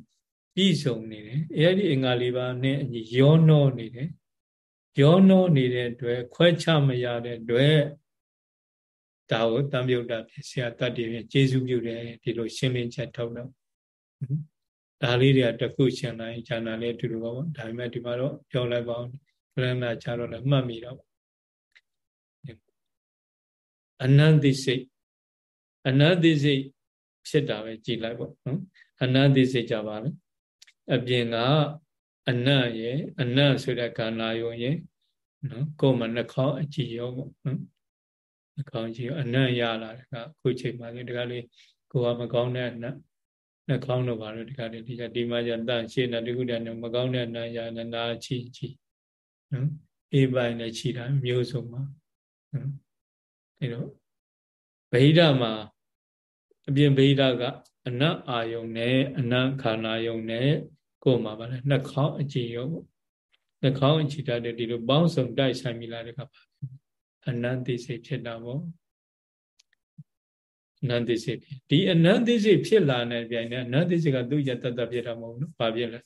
ပြည့်စုံနေတယ်အဲ့ဒီအင်္ဂါ၄ပါးနဲ့အညီရောနှောနေတယ်ရောနှောနေတဲ့အတွက်ခွဲခြားမရတဲ့အတွက်ဒါကိုတံမြုပ်တာဖြစ်ဆရာတတ္တိဖြင့်ကျေစုပြုတယ်ဒီလိုရှင်းလင်းချက်ထုတ်တော့ဒါလေးတွေကတခုရှင်းလိုက်ဉာဏ်နာလေးအတူတူပါပေါ့ဒါပေမဲ့ဒီမှာတော့ပြောလိုက်ပါအောင်ကလနာချတော့လည်းမှတ်မိတော့အနန္တိစိတ် အနတ္တိစိတ်ဖြစ်တာပဲကြည်လိုက်ပေါ့နော်အနတ္တိစိတ်ကြပါလေအပြင်ကအနတ်ရဲ့အနတ်ဆိုတဲ့ခန္ဓာယုံရဲ့နော်ကိုယ်မှာနှာခေါင်းအကြည့်ရောပေါ့နော်နှာခေါင်းကြည့်အနတ်ရလာတဲ့ကအခုချိန်မှာဒီကလေးကိုယ်ကမကောင်းတဲ့အနတ်နှာခေါင်းတော့ပါတော့ဒီကလေးဒီကဒီမှာကျတန့်ရှင်းတဲ့ဒီကုတ္တနဲ့မကောင်းတဲ့အနတ်ရနာချီချီနော်အေးပိုင်းနဲ့ချီတာမျိုးစုံပါနော်အဲတော့ဗိဓမှာ အပြင်ဗိဓကအနတ်အာယုံနဲ့အနတ်ခန္ဓာယုံနဲ့ကိုယ်မှာပါလဲနှာခေါင်းအကြည့်ရောပေါ့နှာခေါင်းအကြည့်တတ်တဲ့ဒီလိုပေါင်းစုံတိုက်ဆိုင်မိလာတဲ့ကပါအနန္တိစိတ်ဖြစ်တာပေါ့အနန္တိစိတ်ဖြစ်ဒီအနန္တိစိတ်ဖြစ်လာတဲ့ပြိုင်နဲ့အနန္တိစိတ်ကသူ့ရတတဖြစ်တာမဟုတ်ဘူး။ဘာဖြစ်လဲ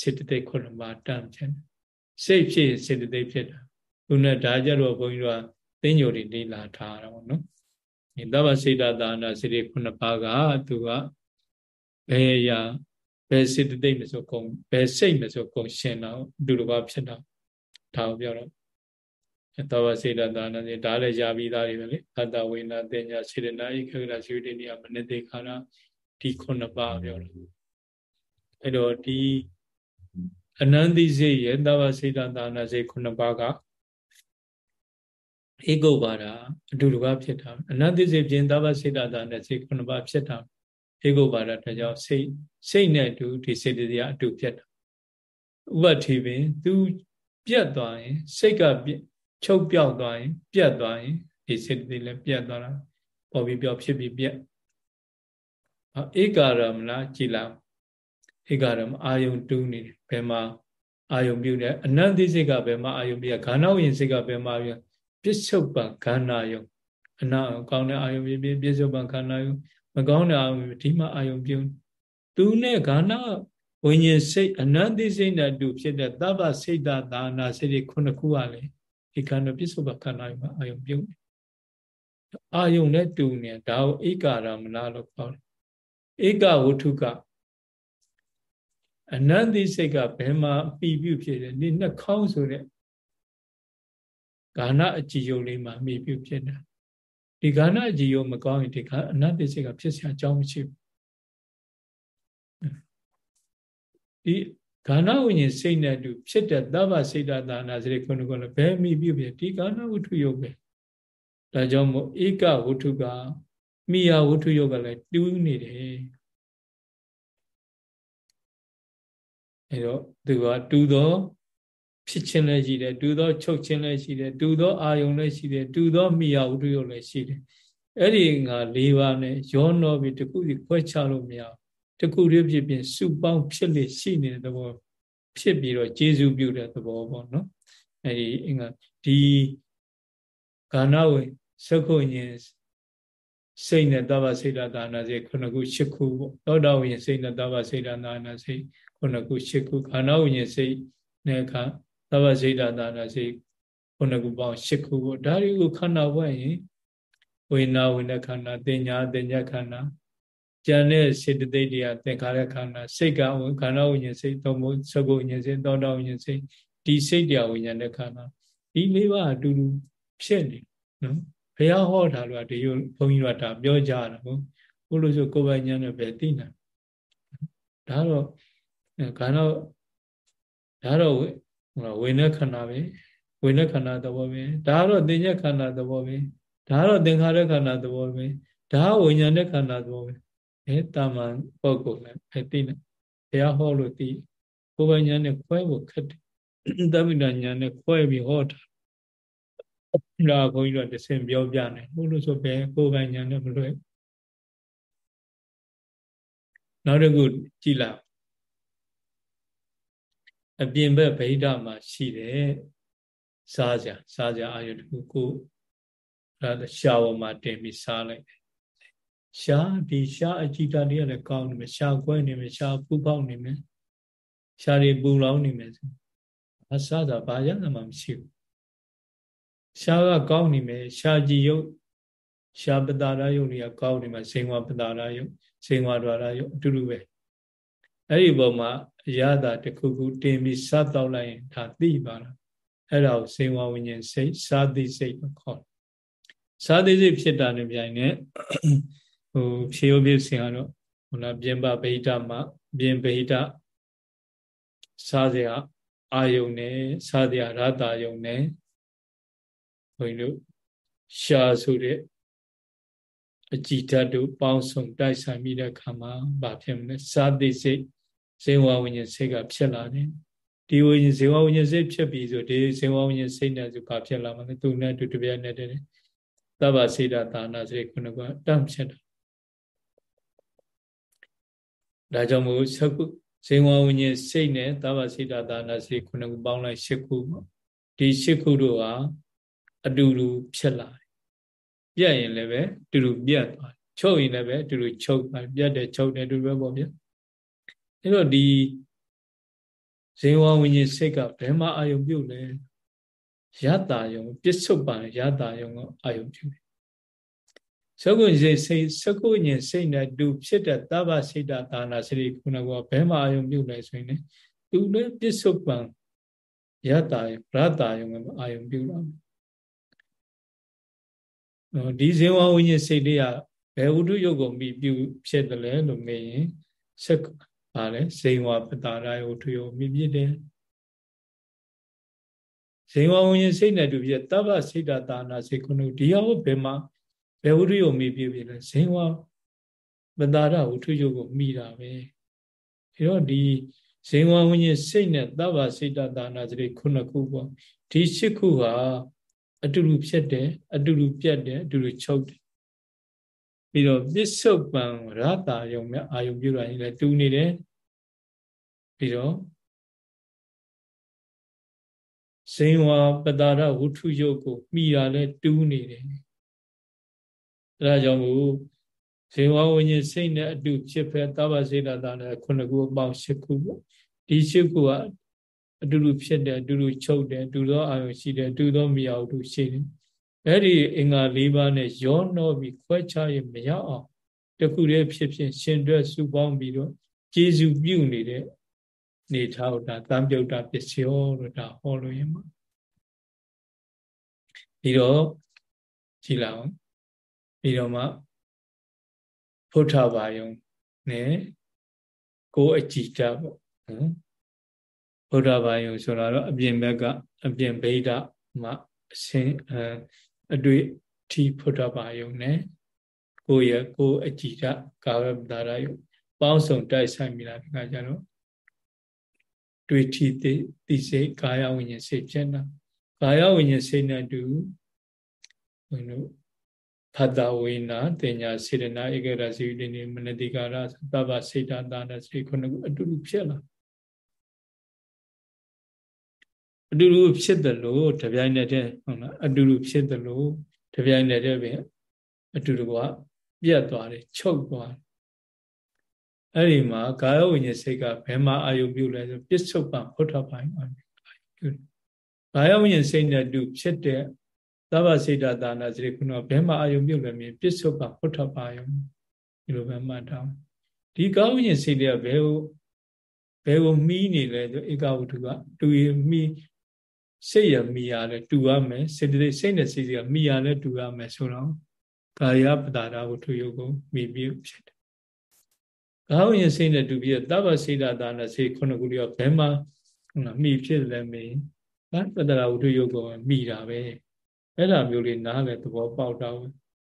စေတသိက်ခုနှစ်ပါးတန့်ဖြစ်တယ်။စိတ်ဖြစ်စေတသိက်ဖြစ်တာ။ခုနကဒါကြတော့ဘုန်းကြီးတို့ကသိညိုတွေလေးလာထားတာပေါ့နော်။ဒီ သဗ္ဗစေတသာနာစိရိခုနှစ်ပါးကသူကဘယ်ရာဘယ်စေတသိက်မဆိုကုန်ဘယ်စိတ်မဆိုကုန်ရှင်တော့ဒုလိုပါဖြစ်တော့ဒါကိုပြောတော့သဗ္ဗစေတသာနာစိဒါလည်းယာပြီးသားတွေပဲလေအတ္တဝိနာတင်ညာစေတနာဧကဂရရှိတိနိယမနတိခါရဒီခုနှစ်ပါးပြောတော့အဲ့တော့ဒီအနန္တိစိတ်ရဲ့သဗ္ဗစေတသာနာစိတ်ခုနှစ်ပါးက ဧကုပါဒအတူတကားဖြစ်တာအနတ္တိစေပြင်သဗ္ဗစေတသာနဲ့စေခုနှစ်ပါးဖြစ်တာဧကုပါဒဒါကြောင့်စိတ်စိတ်နဲ့အတူဒီစေတသိက်အတူဖြစ်တာဥပတိပင် သူပြတ်သွားရင် စိတ်ကချုပ်ပြောက်သွားရင် ပြတ်သွားရင်ဒီစေတသိက်လည်းပြတ်သွားတာပေါ်ပြီးပြောဖြစ်ပြီးပြတ်ဧကာရမလားကြည်လာဧကာရမအာယုံတူးနေတယ်ဘယ်မှာအာယုံပြုတယ်အနန္တိစိတ်ကဘယ်မှာအာယုံပြုခန္ဓာဝိညာဉ်စိတ်ကဘယ်မှာပြု ပစ္စုပန်ခန္ဓာယုံအနာကောင်းတဲ့အာယုံပြပြပစ္စုပန်ခန္ဓာယုံမကောင်းတဲ့အာယုံဒီမှာအာယုံပြုသူနဲ့ခန္ဓာဝိညာဉ်စိတ်အနန္တိစိတ်နဲ့အတူဖြစ်တဲ့သဗ္ဗစိတ်တာဒါနာစိတ်တွေခုနှစ်ခုကလေဒီခန္ဓာပစ္စုပန်ခန္ဓာယုံမှာအာယုံပြုအာယုံနဲ့တူနေဒါကိုဧကာရမလားလို့ခေါ်တယ်ဧကဝုထုကအနန္တိစိတ်ကဘယ်မှာပြီးပြုဖြစ်တယ်ဒီနှခေါင်းဆိုတဲ့ ဂါဏအကြည်ယုံလေးမှာမိပြုဖြစ်တာဒီဂါဏအကြည်ယုံမကောင်းရင်ဒီကအနတ္တစိတ်ကဖြစ်เสียအကြောင်းမရှိဘူးဒီဂါဏဝိညာဉ်စိတ်နဲ့အတူဖြစ်တဲ့သဗ္ဗစိတ်တသာနာစိတ်ခုနကလည်းဘယ်မိပြုဖြစ်ဒီဂါဏဝတ္ထုယုတ်ပဲဒါကြောင့်မို့ဧကဝတ္ထုကမိယာဝတ္ထုယုတ်ကလည်းတူးနေတယ်အဲတော့သူကတူသော ဖြစ်ခြင်းလည်းရှိတယ်တူသောချုပ်ခြင်းလည်းရှိတယ်တူသောအာယုံလည်းရှိတယ်တူသောမိယာဝတ္ထုယုတ်လည်းရှိတယ်အဲ့ဒီငါ၄ပါးနဲ့ရောနှောပြီးတခုစီခွဲခြားလို့မရတခုတည်းဖြစ်ဖြစ်စုပေါင်းဖြစ်လေရှိနေတဲ့သဘောဖြစ်ပြီးတော့ကျေစုပြုတဲ့သဘောပေါ့နော်အဲ့ဒီအင်္ဂါဒီကာဏဝေသက္ခုညင်စိတ်နဲ့တဗ္ဗစေတသာနာစေခုနှစ်ခု၈ခုပေါ့သောတာဝိညာဉ်စိတ်နဲ့တဗ္ဗစေတသာနာစေခုနှစ်ခု၈ခုကာဏဝိညာဉ်စိတ်နဲ့ခါ သဗ္ဗစေတသာနာစိတ်ခုနှစ်ခုပေါင်း၈ခုပေါ့ဒါတွေကိုခန္ဓာဘွဲ့ရင်ဝိညာဝိညာခန္ဓာတင်ညာတင်ညာခန္ဓာကျန်တဲ့စေတသိက်တွေကသင်္ခါရခန္ဓာစိတ်ကခန္ဓာဝိညာဉ်စိတ်သုံးဖို့သကုဝိညာဉ်စိတ်သောတာဝိညာဉ်စိတ်ဒီစိတ်တရားဝိညာဉ်တဲ့ခန္ဓာဒီလေးပါအတူတူဖြစ်နေနော်ဘုရားဟောတာလို့ဒီဘုန်းကြီးတို့ကဒါပြောကြတာဟုတ်ဘုလို့ဆိုကိုယ်ပိုင်ဉာဏ်နဲ့ပဲသိနိုင်ဒါတော့ခန္ဓာဒါတော့ ဝိညာဉ်ခန္ဓာပဲဝိညာဉ်ခန္ဓာသဘောပဲဒါကတော့သင်္ညက်ခန္ဓာသဘောပဲဒါကတော့သင်္ခါရခန္ဓာသဘောပဲဒါကဝိညာဉ်နဲ့ခန္ဓာသဘောပဲအဲတာမန်ပုဂ္ဂိုလ်လည်းအဲသိနေဘုရားဟောလို့သိကိုယ်ပိုင်ညာနဲ့ခွဲဖို့ခက်တယ်တပိဋညာနဲ့ခွဲပြီးဟောတာဒါဘုန်းကြီးတို့တဆင်ပြောပြနေဘုလို့ဆိုပဲကိုယ်ပိုင်ညာနဲ့မလွယ်နောက်တစ်ခုကြည်လာ အပြင်ဘက်ဗိဓမှာရှိတယ်စားကြစားကြအာယုတခုကိုအဲရှာဝမှာတင်ပြီးစားလိုက်တယ်ရှာဒီရှာအကြည်တာတွေကလည်းကောင်းနေမယ်ရှာကွဲနေမယ်ရှာပူပေါက်နေမယ်ရှာတွေပူလောင်နေမယ်ဆိုအစားတာဘာရမှမရှိဘူးရှာကကောင်းနေမယ်ရှာကြည်ယုတ်ရှာပတာရယုတ်တွေကကောင်းနေမှာစေဝပတာရယုတ်စေဝဒွါရယုတ်အတူတူပဲအဲ့ဒီပုံမှာ အရသာတစ်ခုခုတင်ပြီးစတော့လိုက်ရင်ဒါသိပါလားအဲ့ဒါကိုစေဝဝိညာဉ်စိတ်စာသိစိတ်လို့ခေါ်တယ်စာသိစိတ်ဖြစ်တာနဲ့ပြိုင်နေဟိုဖြေယုပြစင်ကတော့ဟိုလားပြင်ပဗိဒမှာပြင်ဗိဒစားစရာအာယုန်နဲ့စားစရာရတာယုန်နဲ့ဘုန်းကြီးတို့ရှာဆိုတဲ့အကြည်ဓာတ်တို့ပေါင်းစုံတိုက်ဆိုင်မိတဲ့ခါမှာဘာဖြစ်မလဲစာသိစိတ် ဇေဝဝိညာဉ်စိတ်ကဖြစ်လာတယ်ဒီဝိညာဉ်ဇေဝဝိညာဉ်စိတ်ဖြစ်ပြီဆိုဒီဇေဝဝိညာဉ်စိတ်နဲ့ဆိုဘာဖြစ်လာမလဲသူနဲ့တူတပြိုင်နဲ့တည်းသဗ္ဗစေတသာနာစိတ်ခုနကတန့်ဖြစ်တာဒါကြောင့်မို့သကုဇေဝဝိညာဉ်စိတ်နဲ့သဗ္ဗစေတသာနာစိတ်ခုနကပေါင်းလိုက်၈ခုပေါ့ဒီ၈ခုတို့ဟာအတူတူဖြစ်လာတယ်ပြတ်ရင်လည်းပဲတူတူပြတ်သွားချုပ်ရင်လည်းပဲတူတူချုပ်သွားပြတ်တယ်ချုပ်တယ်တူတူပဲပေါ့ဗျာ အဲ့တော့ဒီဇေဝဝိညာဉ်စိတ်ကဘယ်မှာအာယုံပြုတ်လဲယတ္တာယုံပစ္စုပန်ယတ္တာယုံကိုအာယုံပြုတယ်သကုညင်စိတ်သကုညင်စိတ်နဲ့တူဖြစ်တဲ့တဗ္ဗစိတ်တာနာစရိခုနကဘယ်မှာအာယုံပြုတ်လဲဆိုရင်သူလည်းပစ္စုပန်ယတ္တာယရတ္တာယုံကိုအာယုံပြုတ်လာဒီဇေဝဝိညာဉ်စိတ်လေးကဘယ်ဝိတုယုတ်ကိုမိပြုဖြစ်တယ်လဲလို့မေးရင် သပါလေဇိဝပတာရယုထွေယောမြည်ပြတယ်ဇိဝဝဉ္စိတ်နဲ့တူပြတဗ္ဗစိတ်တာနာစိတ်ခုနဒီဟာဘယ်မှာဘယ်ဝိရိယမြည်ပြပြီလဲဇိဝပတာရဝထွေယောကိုမိတာပဲအဲတော့ဒီဇိဝဝဉ္စိတ်နဲ့တဗ္ဗစိတ်တာနာစိတ်ခုနှစ်ခုပေါ့ဒီရှစ်ခုဟာအတူတူဖြစ်တယ်အတူတူပြတ်တယ်အတူတူချုပ်တယ်ပြီးတော့ပစ္စုပန်ရတာယုံမြအာယုံပြုတာကြီးလည်းတူနေတယ် ပြီးတော့ဇိဝပတာရဝုထုယုတ်ကိုမိတာလည်းတူးနေတယ်အဲဒါကြောင့်မို့ဇေဝဝိညာဉ်စိတ်နဲ့အတူဖြစ်ဖက်သဗ္ဗစေတသာနဲ့ခုနှစ်ခုအပေါင်း၈ခုပေါ့ဒီ၈ခုကအတူတူဖြစ်တယ်အတူတူချုပ်တယ်အတူသောအာယုံရှိတယ်အတူသောမိယာဝတ္ထုရှိတယ်အဲ့ဒီအင်္ဂါ၄ပါးနဲ့ရောနှောပြီးခွဲခြားရင်မရအောင်တခုတည်းဖြစ်ဖြစ်ရှင်တွဲစုပေါင်းပြီးတော့ကျေစုပြုနေတဲ့ နေထားတာတံပြုတ်တာပစ္စယောလို့ဒါဟောလို့ရမှာပြီးတော့ကြည်လာအောင်ပြီးတော့မှဖုထဘာယုံနဲ့ကိုအကြည်တပေါ့နော်ဖုထဘာယုံဆိုတာတော့အပြင်ဘက်ကအပြင်ဗိဒ္ဓမှာအစင်အတွေ့ထိဖုထဘာယုံနဲ့ကိုယ့်ရဲ့ကိုယ်အကြည်တကာဝပဒါရယုံပေါင်းစုံတိုက်ဆိုင်မိတာဒီကကြတော့ တွေ့ထိသိသိစိတ်ကာယဝိညာဉ်စိတ်ဖြစ်တာကာယဝိညာဉ်စိတ်နဲ့တူဘုန်းတို့ဖတ်တာဝိနာတင်ညာစေရနာဧကရဇိတိနေမနတိကာရသဗ္ဗစေတသာနဲ့စိတ်ခုနှစ်ခုအတူတူဖြစ်လာအတူတူဖြစ်တယ်လို့တပြိုင်နက်တည်းဟုတ်လားအတူတူဖြစ်တယ်လို့တပြိုင်နက်တည်းပဲအတူတူကပြတ်သွားတယ်ချုပ်သွားတယ် အဲ့ဒီမှာကာယဝိညာဉ်စိတ်ကဘယ်မှာအာယုပြုလဲဆိုပစ္စုပန်ဖုထပိုင်းအာယုပြုကာယဝိညာဉ်စိတ်နဲ့တူဖြစ်တဲ့သဗ္ဗစေတသာနာစိတ်ခုနဘယ်မှာအာယုပြုလဲမြင်ပစ္စုပန်ဖုထပါယုဒီလိုပဲမှတ်ထားဒီကာယဝိညာဉ်စိတ်တွေကဘယ်ကိုဘယ်ကိုမီးနေလဲဆိုဧကဝတ္ထုကတူရမီးစိတ်ရမီရလဲတူရမယ်စေတသိက်စိတ်နဲ့စိတ်ကမီရလဲတူရမယ်ဆိုတော့ကာယပတာရဝတ္ထုယုတ်ကိုမိပြီးဖြစ်တယ် ကာဝိညာဉ်စိတ်နဲ့တူပြီးတော့တပ္ပစိတ်တာနဲ့စိတ်ခုနှစ်ခုရောဘယ်မှာဟုတ်လားမိဖြစ်လဲမေးဘာပတ္တရာဝုဒ္ဓယုတ်ကောမိတာပဲအဲ့ဒါမျိုးလေးနားလည်းသဘောပေါက်တော့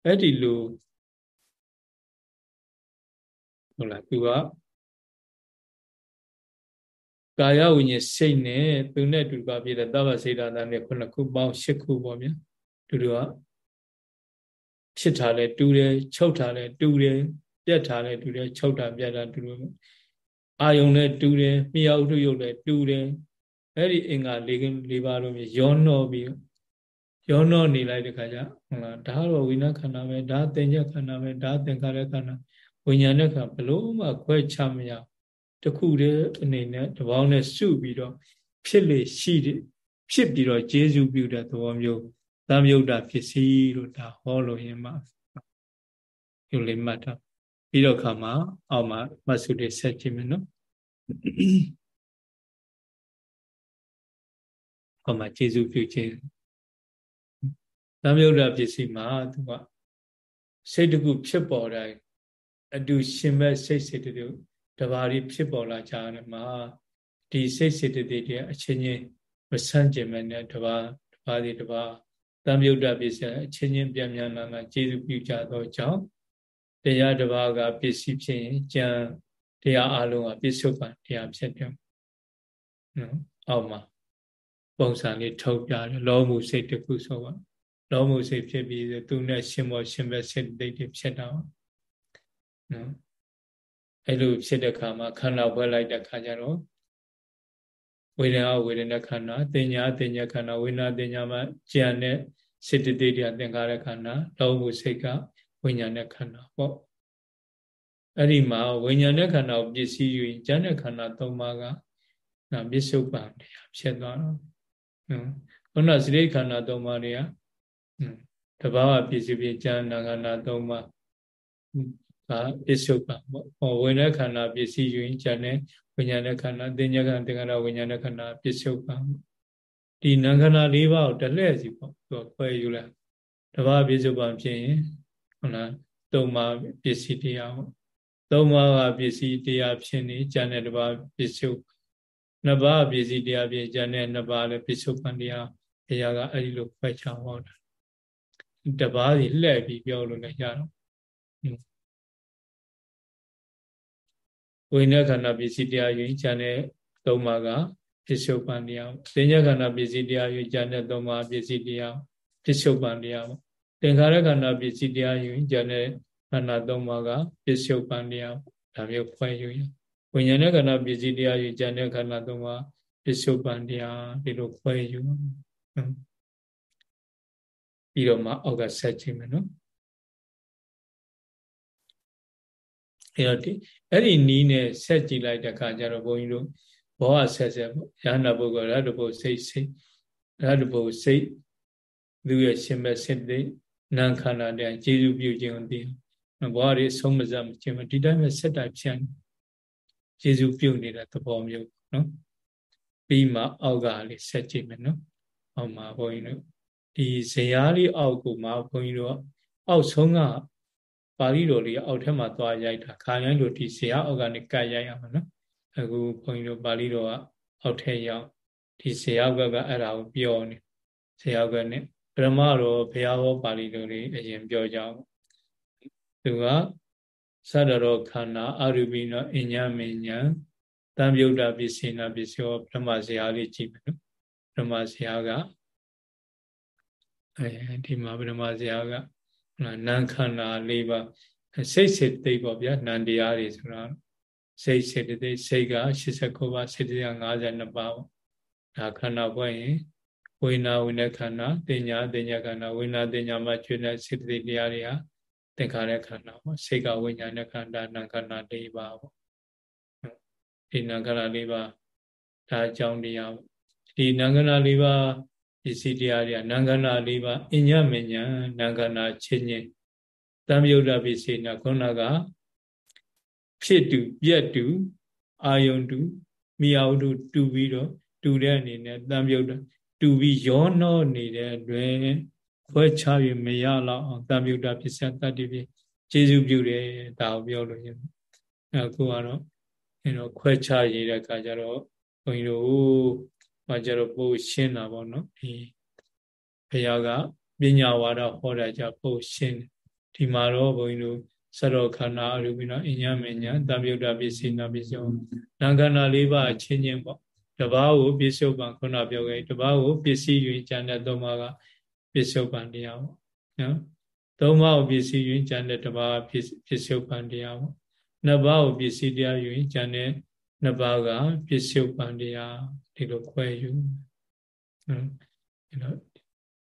အဲ့ဒီလိုဟုတ်လားသူကကာယဝိညာဉ်စိတ်နဲ့သူနဲ့တူပါပြည့်တဲ့သဗ္ဗစေတနာနဲ့ခုနှစ်ခုပေါင်း၈ခုပေါ့ဗျာတူတူကဖြစ်တာလဲတူတယ်ချုပ်တာလဲတူတယ် ပြက်တာလဲတူတယ်ချုပ်တာပြက်တာတူတယ်အာယုံနဲ့တူတယ်မြေယုတ်ထုယုတ်လဲတူတယ်အဲ့ဒီအင်္ဂါ၄၄ပါးလုံးမြေရောနှောပြီးရောနှောနေလိုက်တဲ့ခါကျဟုတ်လားဒါတော့ဝိညာဉ်ခန္ဓာပဲဒါသင်္ကြခန္ဓာပဲဒါသင်္ခါရခန္ဓာဝိညာဉ်နဲ့ခန္ဓာဘလို့မှခွဲခြားမရတခုတည်းအနေနဲ့တပေါင်းနဲ့စုပြီးတော့ဖြစ်လေရှိတယ်ဖြစ်ပြီးတော့ကျေစုပြုတဲ့သဘောမျိုးသံယုတ်တာဖြစ်စီလို့ဒါဟောလို့ရင်မှယူလေးမှတ်တာ ပြီးတော့ခါမှာအောက်မှာမဆုတွေဆက်ကြည့်မယ်နော်ဟောမှာကျေစုပြုခြင်းသံယုတ်တာဖြစ်စီမှာသူကစိတ်တခုဖြစ်ပေါ်တိုင်းအတူရှင်မဲ့စိတ်စိတ်တူတဘာတွေဖြစ်ပေါ်လာကြတယ်မှာဒီစိတ်စိတ်တွေအချင်းချင်းမဆန့်ကျင်မဲ့နဲ့တဘာတဘာတွေတဘာသံယုတ်တပစ္စည်းအချင်းချင်းပြန်ပြန်လာလာကျေစုပြုကြသောကြောင့် တရားတဘာကပစ္စည်းဖြစ်ရင်ကြံတရားအလုံးကပစ္စုပန်တရားဖြစ်တယ်နော်အောက်မှာပုံစံလေးထုတ်ပြတယ်လောမှုစိတ်တခုဆိုပါလောမှုစိတ်ဖြစ်ပြီးသူနဲ့ရှင်မောရှင်ဘက်စိတ်တိတ်ဖြစ်တာနော်အဲ့လိုဖြစ်တဲ့ခါမှာခန္ဓာဘွဲလိုက်တဲ့ခါကျတော့ဝေဒနာဝေဒနာခန္ဓာတင်ညာတင်ညာခန္ဓာဝေဒနာတင်ညာမှာကြံတဲ့စေတသိက်တွေသင်္ခါရခန္ဓာလောဘစိတ်က ဝိညာဉ်နဲ့ခန္ဓာပေါ့အဲ့ဒီမှာဝိညာဉ်နဲ့ခန္ဓာကိုပစ္စည်းယူရင်ဉာဏ်နဲ့ခန္ဓာ၃ပါးကနာပစ္စုပန်တရားဖြစ်သွားတော့နော်ခုနစိရိခန္ဓာ၃ပါးတွေကတဘာဝပစ္စည်းပြဉာဏ်နာခန္ဓာ၃ပါးကပစ္စုပန်ပေါ့ဟောဝိညာဉ်ခန္ဓာပစ္စည်းယူရင်ဉာဏ်နဲ့ဝိညာဉ်နဲ့ခန္ဓာတင်ညာခန္ဓာတင်္ခါရဝိညာဉ်နဲ့ခန္ဓာပစ္စုပန်ဒီနာခန္ဓာ၄ပါးကိုတလှည့်စီပေါ့သူကခွဲယူလိုက်တဘာဝပစ္စုပန်ဖြစ်ရင် ဟုတ်လားသုံးပါးပစ္စည်းတရားပေါ့သုံးပါးကပစ္စည်းတရားဖြစ်နေဉာဏ်နဲ့တဘာဝပစ္စုနှစ်ပါးပစ္စည်းတရားဖြစ်ဉာဏ်နဲ့နှစ်ပါးလည်းပစ္စုပန်တရားတရားကအဲ့ဒီလိုခွဲခြားဟောတာတပါးကြီးလှည့်ပြီးပြောလို့လည်းရတော့ဝိညာဉ်ခန္ဓာပစ္စည်းတရားယူဉာဏ်နဲ့သုံးပါးကပစ္စုပန်တရားသင်္ညခန္ဓာပစ္စည်းတရားယူဉာဏ်နဲ့သုံးပါးပစ္စည်းတရားပစ္စုပန်တရား သင်္ခါရခန္ဓာပစ္စည်းတရားယူဉာဏ်နဲ့ခန္ဓာသုံးပါးကပစ္စုပန်တရားဒါမျိုးဖွဲ့ယူရဝိညာဉ်နဲ့ခန္ဓာပစ္စည်းတရားယူဉာဏ်နဲ့ခန္ဓာသုံးပါးပစ္စုပန်တရားဒီလိုဖွဲ့ယူပြီးတော့မှအောက်ကဆက်ကြည့်မယ်နော်အဲ့တော့ဒီအဲ့ဒီနီးနဲ့ဆက်ကြည့်လိုက်တဲ့အခါကျတော့ဘုန်းကြီးတို့ဘောဟဆက်ဆက်ပေါ့ရဟန္တာပုဂ္ဂိုလ်ရတ္တဘုစိတ်စိတ်ရတ္တဘုစိတ်သူရဲ့ရှင်မဲ့စိတ်သိ နာခန္ဓာတဲ့ကျေစုပြုခြင်းကိုသိဘောဟတွေဆုံးမစမခြင်းဒီတိုင်းပဲဆက်တိုက်ပြန်ကျေစုပြုနေတဲ့သဘောမျိုးနော်ပြီးမှအောက်ကလေးဆက်ကြည့်မယ်နော်အောက်မှာဘုန်းကြီးတို့ဒီဇရာလေးအောက်ကိုမှဘုန်းကြီးတို့အောက်ဆုံးကပါဠိတော်လေးအောက်ထက်မှာသွားရိုက်တာခါရိုင်းလို့ဒီဇရာအောက်ကနေကတ်ရိုက်ရမှာနော်အခုဘုန်းကြီးတို့ပါဠိတော်ကအောက်ထက်ရောက်ဒီဇရာဘက်ကအဲ့ဒါကိုပြောနေဇရာဘက်နဲ့ ပရမတော်ဘုရားဟောပါဠိတော်လေးအရင်ပြောကြအောင်သူကသတ္တရောခန္ဓာအရူပိနောအညမဉ္ဇံတံမြုဒ္ဒပစ္စေနာပစ္စယောပရမဇရာလေးကြည့်မယ်နော်ပရမဇရာကအဲဒီမှာပရမဇရာကနာခန္ဓာ၄ပါးစိတ်စေတိတ်ပေါ့ဗျာနန္တရားတွေဆိုတာစိတ်စေတိတ်စိတ်က89ပါးစေတသိက်52ပါးပေါ့ဒါခန္ဓာဖွဲ့ရင် ဝိညာဝိနခန္ဓာတင်ညာတင်ညာခန္ဓာဝိညာတင်ညာမှာကျွတဲ့စေတသိက်တရားတွေဟာသင်္ခါရခန္ဓာပေါ့စိတ်ကဝိညာဉ်နဲ့ခန္ဓာနာခန္ဓာ၄ပါးပေါ့ဒီနာခန္ဓာ၄ပါးဒါအကြောင်းတရားပေါ့ဒီနာခန္ဓာ၄ပါးပစ္စည်းတရားတွေကနာခန္ဓာ၄ပါးအညမညာနာခန္ဓာချင်းချင်းတံမြုဒ္ဒပစ္စည်းနာခုနကဖြစ်တူပြက်တူအာယုန်တူမိယဝတ္ထုတူပြီးတော့တူတဲ့အနေနဲ့တံမြုဒ္ဒ တူပြီးရောနှောနေတဲ့တွင်ခွဲခြားပြီးမရတော့အောင်တံမြုဒ္ဒပစ္စယတတ္တိပြကျေစုပြုတယ်ဒါကိုပြောလို့ရအခုကတော့အဲတော့ခွဲခြားရေးတဲ့အခါကျတော့ဘုန်းကြီးတို့ဟိုကျတော့ပို့ရှင်းတာပေါ့နော်ဒီဘုရားကပညာဝါဒဟောတာကြပို့ရှင်းဒီမှာတော့ဘုန်းကြီးတို့စရောခန္ဓာအရူပိနောအညမညာတံမြုဒ္ဒပစ္စည်းနာပစ္စည်းနာခန္ဓာ၄ပါးချင်းချင်းပေါ့ တပားကိုပစ္စုပန်ခုနပြောခဲ့တပားကိုပစ္စည်းယူကျန်တဲ့သုံးပါးကပစ္စုပန်တရားပေါ့နော်သုံးပါးကိုပစ္စည်းယူကျန်တဲ့တပားပစ္စုပန်တရားပေါ့နှစ်ပါးကိုပစ္စည်းတရားယူကျန်တဲ့နှစ်ပါးကပစ္စုပန်တရားဒီလိုခွဲယူနော်အဲတော့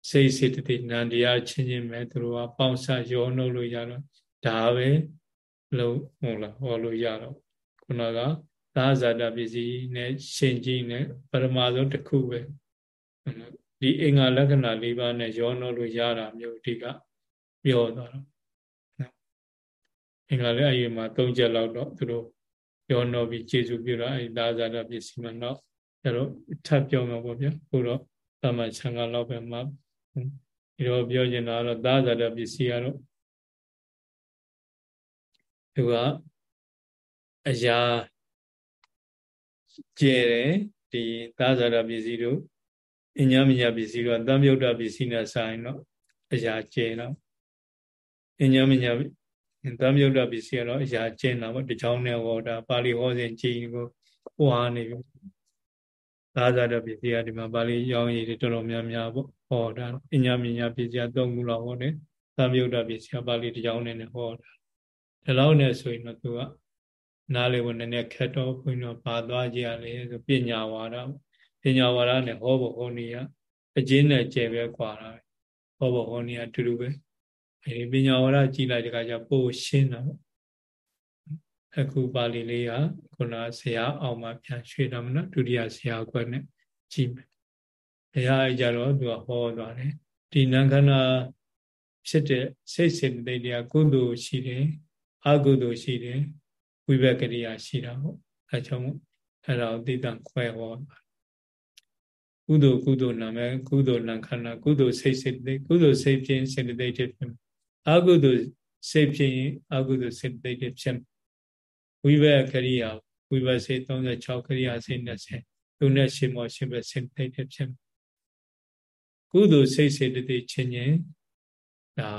စိတ်စိတ်တိနန္တရားချင်းချင်းပဲသူတို့ကပေါင်းစရောနှုတ်လို့ရတော့ဒါပဲလို့ဟုတ်လားဟောလို့ရတော့ခုနက သာဇာတပစ္စည်းနဲ့ရှင်ကြီးနဲ့ပရမဇုံတစ်ခုပဲဒီအင်္ဂါလက္ခဏာ၄ပါးနဲ့ရောနှောလို့ရတာမျိုးဒီကပြောသွားတော့အင်္ဂါလည်းအရင်မှာ၃ချက်လောက်တော့သူတို့ရောနှောပြီးကျေစုပြုတာအဲသာဇာတပစ္စည်းမှာတော့ကျတော့ထပ်ပြောမှာပေါ့ဗျာခုတော့သမချံကလောက်ပဲမှာဒီတော့ပြောချင်တာကတော့သာဇာတပစ္စည်းကတော့သူကအရာ ကျဲတယ်ဒီသာဇာတပစ္စည်းတို့အညာမညာပစ္စည်းတို့သံယုတ်တပစ္စည်းနဲ့ဆိုင်တော့အရာကျဲတော့အညာမညာသံယုတ်တပစ္စည်းကတော့အရာကျဲတာပေါ့တချောင်းနဲ့ဟောတာပါဠိဟောစဉ်ကြည်ကိုဟွာနေပြီသာဇာတပစ္စည်းကဒီမှာပါဠိရောင်းရည်တွေတော်တော်များများပေါ့ဟောတာအညာမညာပစ္စည်းက၃ခုလောက်ဟောတယ်သံယုတ်တပစ္စည်းကပါဠိတချောင်းနဲ့ဟောတာဒီလောက်နဲ့ဆိုရင်တော့သူက နားလေဝင်နည်းနည်းခက်တော့ဘုန်းကြီးတို့ပါသွားကြရလေဆိုပညာဝါဒပညာဝါဒနဲ့ဟောဖို့ဟောနေရအကျဉ်းနဲ့ကျယ်ပဲကွာတာဟောဖို့ဟောနေရအတူတူပဲအဲဒီပညာဝါဒကြည်လိုက်တဲ့ခါကျပို့ရှင်းတာပေါ့အခုပါဠိလေးကခုနဆရာအောင်မှပြန်ရွှေ့တာမနော်ဒုတိယဆရာကွက်နဲ့ကြည့်မယ်ဘုရားကြတော့သူကဟောသွားတယ်ဒီနံခဏဖြစ်တဲ့စိတ်စေတသိက်တွေကကုသိုလ်ရှိတယ်အကုသိုလ်ရှိတယ် ဝိဘက်ကရိယာရှိတာပေါ့အဲကြောင့်အဲ့ဒါကိုသိတံခွဲဟောကုသိုလ်ကုသိုလ်နာမယ်ကုသိုလ်နာခန္ဓာကုသိုလ်စိတ်စိတ်သိကုသိုလ်စိတ်ဖြင့်စေတသိက်ဖြစ်ဖြစ်အကုသိုလ်စိတ်ဖြင့်အကုသိုလ်စေတသိက်ဖြစ်ဝိဘက်ကရိယာဝိဘစေ36ကရိယာစေ20သူနဲ့ရှင်မောရှင်ပဲစေတသိက်ဖြစ်ကုသိုလ်စိတ်စေတသိက်ချင်းချင်းဒါ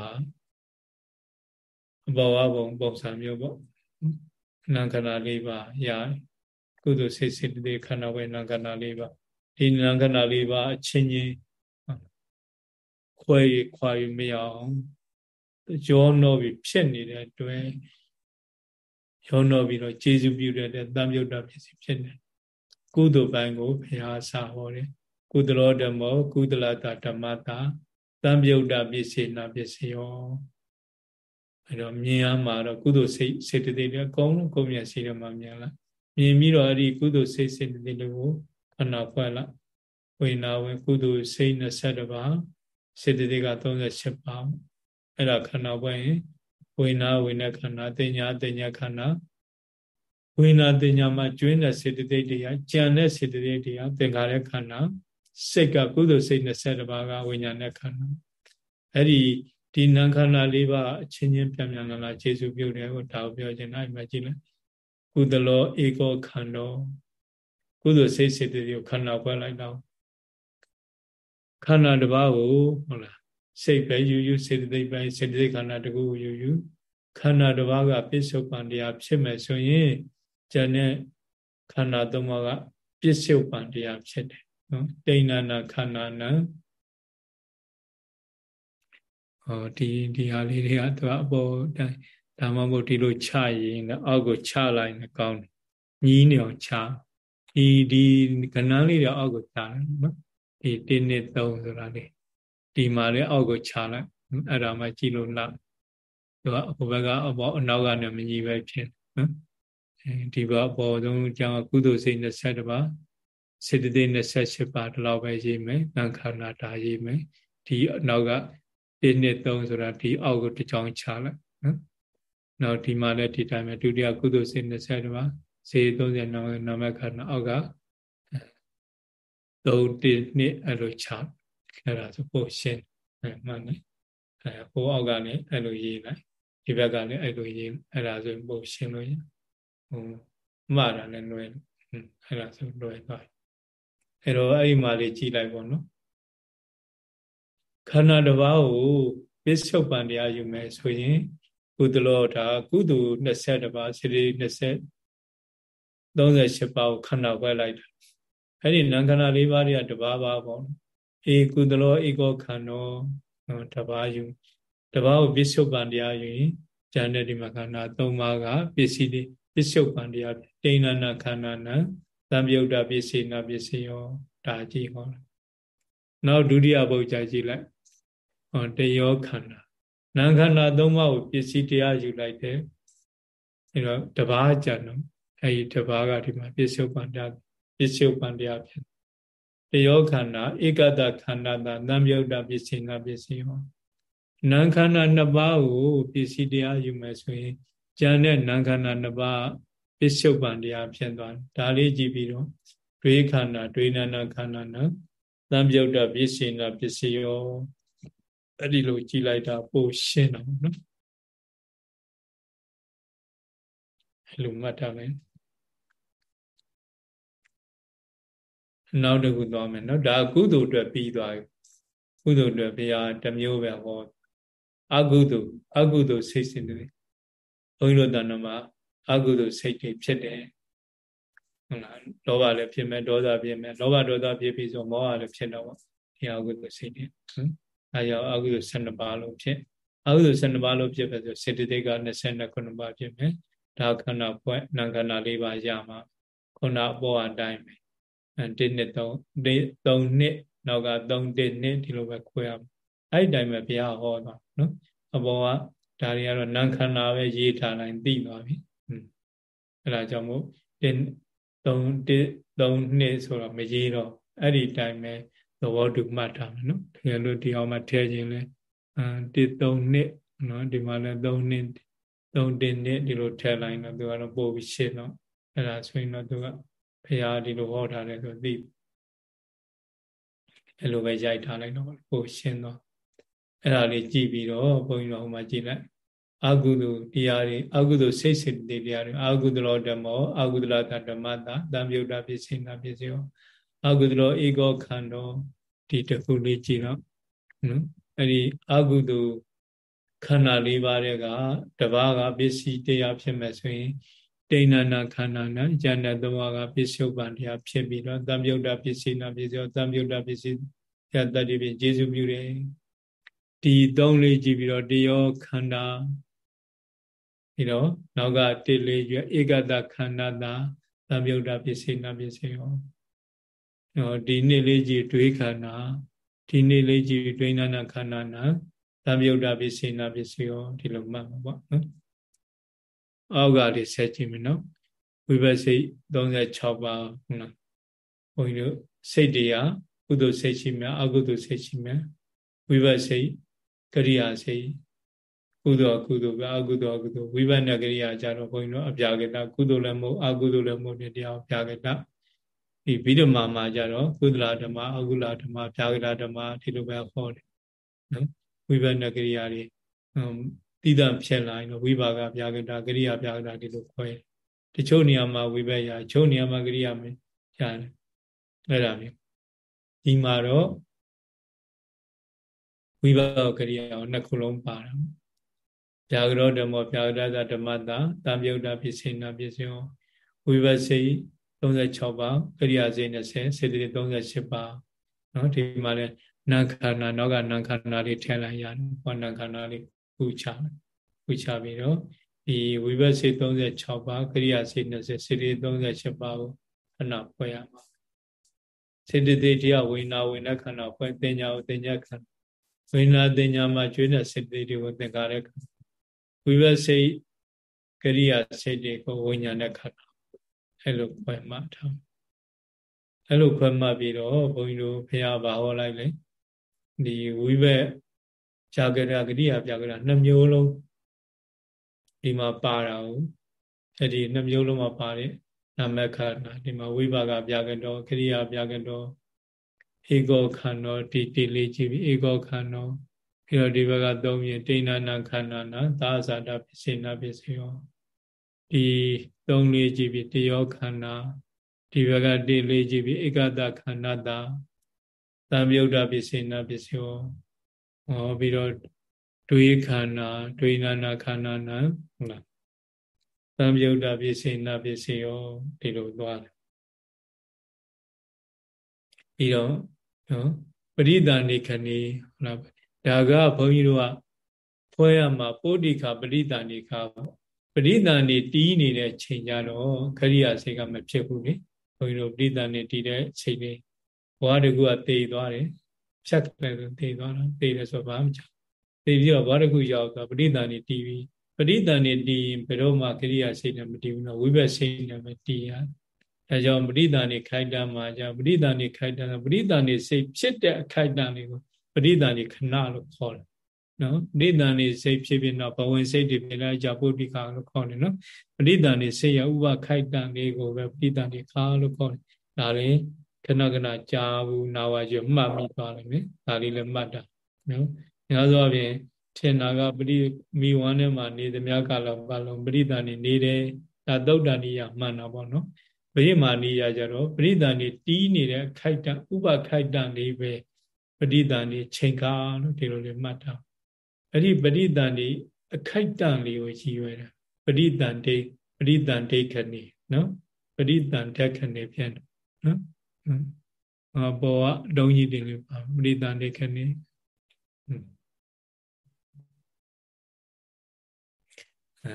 အဘဝဘုံပုံစံမျိုးပေါ့ နာခန္ဓာလေးပါရကုသိုလ်စိတ်စိတ်တွေခန္ဓာဝေနာခန္ဓာလေးပါဒီနာခန္ဓာလေးပါအချင်းချင်းခွဲရခွာရမရအောင်ကြောနောပြီးဖြစ်နေတဲ့အတွင်းရောနောပြီးတော့ကျေစုပြုတဲ့တံမြုတ်တာဖြစ်စီဖြစ်နေကုသိုလ်ပိုင်းကိုဘုရားစာဟောတယ်ကုသလောဓမ္မောကုသလတာဓမ္မတာတံမြုတ်တာပစ္စေနာပစ္စယော အဲ့တော့မြင်ရမှာတော့ကုသိုလ်စိတ်စေတသိက်တွေအကုန်လုံးကိုယ်မျက်စိထဲမှာမြင်လာမြင်ပြီးတော့အဲ့ဒီကုသိုလ်စိတ်စေတသိက်တွေကိုခဏခွဲလိုက်ဝိနာဝင်ကုသိုလ်စိတ်22ပါးစေတသိက်က38ပါးအဲ့ဒါခဏပွဲရင်ဝိနာဝိနခန္ဓာတင်ညာတင်ညာခန္ဓာဝိနာတင်ညာမှာကျွင်းတဲ့စေတသိက်တွေကကြံတဲ့စေတသိက်တွေကသင်္ခါရခန္ဓာစိတ်ကကုသိုလ်စိတ်22ပါးကဝိညာဉ်နဲ့ခန္ဓာအဲ့ဒီ ဒီနံခန္ဓာလေးပါအချင်းချင်းပြန်ပြန်လာလာခြေစုပြုတ်တယ်ဟိုဒါကိုပြောချင်တာအမှကြည့်လိုက်ကုသလောဧကောခန္ဓောကုသိုလ်စိတ်စေတသိက်ကိုခန္ဓာခွဲလိုက်တော့ခန္ဓာတစ်ပါးကိုဟုတ်လားစိတ်ပဲယူယူစေတသိက်ပဲစေတသိက်ခန္ဓာတကူယူယူခန္ဓာတစ်ပါးကပြစ္ဆုတ်ပံတရားဖြစ်မယ်ဆိုရင်ဉာဏ်နဲ့ခန္ဓာသုံးပါးကပြစ္ဆုတ်ပံတရားဖြစ်တယ်နော်တိဏ္ဏခန္ဓာနံ ဟောဒီဒီဟာလေးတွေကသူကအပေါ်တိုင်းဒါမှမဟုတ်ဒီလိုချရင်လည်းအောက်ကိုချလိုက်ရင်ကောင်းတယ်ညီးနေအောင်ချဒီဒီကဏ္ဍလေးတွေအောက်ကိုချလိုက်နော်ဒီ1နဲ့3ဆိုတာလေဒီမှာလည်းအောက်ကိုချလိုက်အဲ့ဒါမှကြည့်လို့နောက်သူကဟိုဘက်ကအပေါ်အနောက်ကနေမညီပဲဖြစ်နော်အဲဒီဘက်အပေါ်ဆုံးကျောင်းကုသိုလ်စိတ်20ပါးစေတသိက်28ပါးဒီလောက်ပဲရေးမယ်သံခန္ဓာဒါရေးမယ်ဒီအနောက်က 1နှစ်3ဆိုတာဒီအောက်ကိုတစ်ချောင်းချလိုက်နော်။နောက်ဒီမှာလည်းဒီတိုင်းပဲဒုတိယကုသိုလ်စေ20ပါစေ30နာမနာမခန္ဓာအောက်က3 1နှစ်အဲ့လိုချအဲ့ဒါဆိုပို့ရှင်းအဲ့မှန်တယ်။အဲပို့အောက်ကလည်းအဲ့လိုရေးလိုက်ဒီဘက်ကလည်းအဲ့လိုရေးအဲ့ဒါဆိုပို့ရှင်းလို့ရဟိုမှားတာလည်းလွယ်အဲ့ဒါဆိုလွယ်သွားအဲ့တော့အဲ့ဒီမှာလေးကြည်လိုက်ပေါ့နော် ခန္ဓာတစ်ပါးကိုပစ္စုပန်တရားယူမယ်ဆိုရင်ကုသလောဒါကုသိုလ်20ပါးစိရိ20 38ပါးကိုခန္ဓာခွဲလိုက်တာအဲ့ဒီနံခန္ဓာ၄ပါးတွေကတပါးပါပေါ့အေကုသလောဧကောခန္ဓောတပါးယူတပါးကိုပစ္စုပန်တရားယူရင်ဉာဏ်နဲ့ဒီမှာခန္ဓာ၃ပါးကပစ္စည်းတွေပစ္စုပန်တရားတိဏနာခန္ဓာနာသံယုတ်တာပစ္စေနာပစ္စယောဒါကြည့်ဟောနောက်ဒုတိယဘုတ်ကြကြည့်လိုက် ဟောတယောခန္ဓာနာခန္ဓာ၃ပါးကိုပစ္စည်းတရားယူလိုက်တယ်အဲတော့တပါးကြတော့အဲဒီတပါးကဒီမှာပစ္စုပန်တရားပစ္စုပန်တရားဖြစ်တယောခန္ဓာဧကတခန္ဓာသာသံယုတ်တာပစ္စေနာပစ္စယောနာခန္ဓာနှစ်ပါးကိုပစ္စည်းတရားယူမယ်ဆိုရင်ဉာဏ်နဲ့နာခန္ဓာနှစ်ပါးပစ္စုပန်တရားဖြစ်သွားတယ်ဒါလေးကြည့်ပြီးတော့တွေးခန္ဓာတွေးနာနာခန္ဓာနာသံယုတ်တာပစ္စေနာပစ္စယော အဲ့ဒီလိုကြည်လိုက်တာပိုရှင်းတော့နော်အဲ့လိုမှတ်ထားမယ်နောက်တစ်ခုသွားမယ်နော်ဒါကုသိုလ်အတွက်ပြီးသွားပြီကုသိုလ်အတွက်ဘုရားတမျိုးပဲဟောအကုသိုလ်အကုသိုလ်စိတ်စဉ်တွေဘုန်းကြီးတို့တဏ္ဍမှာအကုသိုလ်စိတ်တွေဖြစ်တယ်ဟုတ်လားလောဘလည်းဖြစ်မယ်ဒေါသဖြစ်မယ်လောဘဒေါသဖြစ်ပြီးဆိုမောဟလည်းဖြစ်တော့ဒီအကုသိုလ်စိတ်တွေဟုတ် အဲကြောင့်အကုသိုလ်12ပါးလုံးဖြစ်အကုသိုလ်12ပါးလုံးဖြစ်ပဲဆိုစေတသိက်က29ပါးဖြစ်မယ်ဒါခန္ဓာဖွဲ့နာခန္ဓာ၄ပါးရမှာခုနအပေါ်အတိုင်းပဲ1နှစ်3 3နှစ်နောက်က3တစ်နှစ်ဒီလိုပဲခွဲရမှာအဲ့ဒီတိုင်းပဲဘုရားဟောတာနော်အပေါ်ကဒါတွေကတော့နာခန္ဓာပဲရေးထားတိုင်းသိသွားပြီအဲ့ဒါကြောင့်မို့3 3 3နှစ်ဆိုတော့မရေးတော့အဲ့ဒီတိုင်းပဲ သဘောတူမှတ်ထားမယ်နော်တကယ်လို့ဒီအောင်မှထဲခြင်းလဲအာတစ်3နှစ်နော်ဒီမှာလဲ3နှစ်3တင်နှစ်ဒီလိုထဲလိုက်တော့သူကတော့ပို့ပြီးရှင်းတော့အဲ့ဒါဆိုရင်တော့သူကဖရာဒီလိုဟောထားတယ်ဆိုသိအဲ့လိုပဲရိုက်ထားလိုက်တော့ပို့ရှင်းတော့အဲ့ဒါလေးကြည့်ပြီးတော့ဘုန်းကြီးတော်ဟိုမှာကြည့်လိုက်အကုသိုလ်တရားတွေအကုသိုလ်စိတ်စိတ်တရားတွေအကုသလောဓမ္မောအကုသလဓမ္မတာတံမြုဒ္ဒပစ္စေနာပစ္စယော အကုသလောဧကောခန္ဓောဒီတစ်ခုလေးကြည့်တော့နော်အဲ့ဒီအကုသိုလ်ခန္ဓာ၄ပါးတွေကတပါးကပစ္စည်းတရားဖြစ်မဲ့ဆိုရင်တိဏနာခန္ဓာနဲ့ဉာဏ်နဲ့သဘောကပစ္စုပန်တရားဖြစ်ပြီးတော့သံယုတ်တပစ္စည်းနာပစ္စည်းသံယုတ်တပစ္စည်းရတ္တိဖြင့်ကျေစုပြုတယ်ဒီသုံးလေးကြည့်ပြီးတော့တယောခန္ဓာပြီးတော့နောက်ကတိလေးရွဧကတခန္ဓာသာသံယုတ်တပစ္စည်းနာပစ္စည်းရော နော်ဒီနေ့လေးကြည့်တွေးခန္ဓာဒီနေ့လေးကြည့်တွေးနာနာခန္ဓာနာသံယုတ်တပစ္စေနာပစ္စည်းရောဒီလိုမှတ်မှာပေါ့နော်အောက်ကလေးဆက်ကြည့်မယ်နော်ဝိပဿစိတ်36ပါးဟုတ်လားဘုန်းကြီးတို့စိတ်တရားကုသိုလ်စိတ်ရှိမြအကုသိုလ်စိတ်ရှိမြဝိပဿစိတ်ကရိယာစိတ်ကုသိုလ်ကုသိုလ်ကအကုသိုလ်အကုသိုလ်ဝိပဿနာကရိယာကြတော့ဘုန်းကြီးတို့အပြာကတကုသိုလ်လည်းမဟုတ်အကုသိုလ်လည်းမဟုတ်တရားအပြာကတ ဒီဗိဓမာမှာကြတော့ကုသလဓမ္မအကုလဓမ္မပြာကလဓမ္မဒီလိုပဲဟောတယ်နော်ဝိပဿနာကရိယာတွေတိဒံဖြစ်လာရင်တော့ဝိပါကပြာကတာကရိယာပြာကတာဒီလိုခွဲတချို့နေရာမှာဝိပဿနာချို့နေရာမှာကရိယာမရတယ်အဲ့ဒါမျိုးဒီမှာတော့ဝိပါကကရိယာကိုနှစ်ခုလုံးပါတယ်ပြာကရောဓမ္မပြာကတာဓမ္မတာတံမြုဒ္ဒပစ္စေနာပစ္စယောဝိပဿိ 36ပါကရိယာစိတ်20စေတသိက်38ပါနော်ဒီမှာလဲနာခန္ဓာနောက်ကနာခန္ဓာလေးထည့်လိုက်ရတယ်ဟောနာခန္ဓာလေးပူချတယ်ပူချပြီးတော့ဒီဝိဘတ်စိတ်36ပါကရိယာစိတ်20စေတသိက်38ပါကိုခဏဖွဲ့ရမှာစေတသိက်တရားဝိညာဝိညာခန္ဓာဖွဲ့တင်ညာတင်ညာခန္ဓာဝိညာတင်ညာမှာကျွေးတဲ့စေတသိက်တွေကိုသင်္ကာရခန္ဓာဝိဘတ်စိတ်ကရိယာစိတ်တွေကိုဝိညာဉ်နဲ့ခန္ဓာ အဲ့လိုခွဲမှတ်ထားအဲ့လိုခွဲမှတ်ပြီးတော့ဘုန်းကြီးတို့ဖះဘာဟောလိုက်လေဒီဝိဘက်ဇာကရဂရိယာပြကရနှစ်မျိုးလုံးဒီမှာပါတာကိုအဲ့ဒီနှစ်မျိုးလုံးမှာပါတဲ့နာမခန္ဓာဒီမှာဝိပါကပြကတော်ခရိယာပြကတော်ဧကောခန္ဓာဒီတိလေးကြည့်ပြီးဧကောခန္ဓာပြီးတော့ဒီဘက်ကသုံးရင်တိဏ္ဍနာခန္ဓာနာသာဇာတပစ္စေနာပစ္စယော ဒီသုံးလေးကြည့်ပြီးတယောခန္ဓာဒီဘက်ကတိလေးကြည့်ပြီးဧကတခန္ဓာတာသံယုတ်တာပစ္စေနာပစ္စယောဟောပြီးတော့တွေးခန္ဓာတွေးနာနာခန္ဓာနာဟုတ်လားသံယုတ်တာပစ္စေနာပစ္စယောဒီလိုသွားတယ်ပြီးတော့နော်ပရိသဏိခဏီဟုတ်လားဒါကဘုန်းကြီးတို့ကဖွဲ့ရမှာပုဒ္ဓိခပရိသဏိခပေါ့ ပရိသဏိတီးနေတဲ့ချိန်ကြတော့ခရိယာစိတ်ကမဖြစ်ဘူးလေဘုန်းကြီးတို့ပရိသဏိတီးတဲ့ချိန်လေးဘဝတကူကတည်သွားတယ်ဖြတ်တယ်ဆိုတည်သွားတာတည်တယ်ဆိုဘာမှမကြောက်တည်ပြီးတော့ဘဝတကူရောက်သွားပရိသဏိတီးပြီးပရိသဏိတီးရင်ဘယ်တော့မှခရိယာစိတ်နဲ့မတည်ဘူးနော်ဝိဘက်စိတ်နဲ့ပဲတည်ရဒါကြောင့်ပရိသဏိခိုက်တံမှာじゃပရိသဏိခိုက်တံပရိသဏိစိတ်ဖြစ်တဲ့အခိုက်တံလေးကိုပရိသဏိခဏလို့ခေါ်တယ် နော်ပရိသဏိစိတ်ဖြစ်ပြီးတော့ဘဝင်စိတ်တွေပြင်လိုက်ကြပုဒ္ဓိကာလို့ခေါ်တယ်နော်ပရိသဏိစိတ်ရဥပခိုက်တံလေးကိုပဲပရိသဏိခါလို့ခေါ်တယ်ဒါလည်းခဏခဏကြာဘူးနာဝါကျမှတ်မိသွားတယ်နော်ဒါလေးလည်းမှတ်တာနော်များသောအားဖြင့်ထင်တာကပရိမိဝမ်းထဲမှာနေသမျှကာလပတ်လုံးပရိသဏိနေတယ်ဒါသုတ်တဏိယမှန်တာပေါ့နော်ပရိမာဏိယကြတော့ပရိသဏိတီးနေတဲ့ခိုက်တံဥပခိုက်တံလေးပဲပရိသဏိချိန်ကားလို့ဒီလိုလေးမှတ်တာ အဲ့ဒီပရိသန္တိအခိုက်တန့်လေးကိုရည်ရွယ်တာပရိသန္တိပရိသန္တိခဏီနော်ပရိသန္တခဏီပြန်နော်အာဘောကဒုံကြီးတင်လေးပါပရိသန္တိခဏီအဲ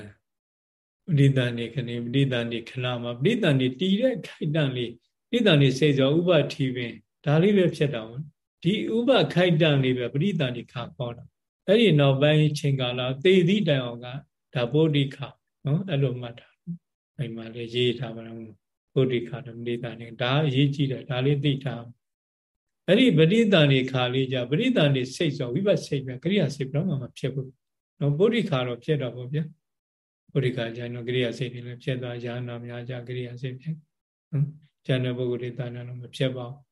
ပရိသန္တိခဏီပရိသန္တိခဏမှာပရိသန္တိတည်တဲ့ခိုက်တန့်လေးပရိသန္တိစိတ်ဆိုဥပထီပင်ဒါလေးပဲဖြစ်တာဒီဥပခိုက်တန့်လေးပဲပရိသန္တိခါခေါ်တာ အဲ့ဒီနောက်ပိုင်းချိန်ကာလသေသည့်တိုင်အောင်ကဒါဗုဒ္ဓိခနော်အဲ့လိုမှတ်တာအဲ့မှာလေရေးထားပါတော့ဗုဒ္ဓိခဓမ္မတိတာနေဒါအရေးကြီးတယ်ဒါလေးသိထားအဲ့ဒီပရိသန္တိခါလေးကြပရိသန္တိစိတ်ဆိုဝိပတ်စိတ်ပဲကရိယာစိတ်ဘယ်တော့မှမဖြစ်ဘူးနော်ဗုဒ္ဓိခါတော့ဖြစ်တော့ဗောဗျာဗုဒ္ဓိခါကျရင်တော့ကရိယာစိတ်တွေလည်းဖြစ်သွားရာနာများကြကရိယာစိတ်ဖြစ်နော်ကျန်တဲ့ပုဂ္ဂိုလ်တွေတာနာတော့မဖြစ်ပါဘူး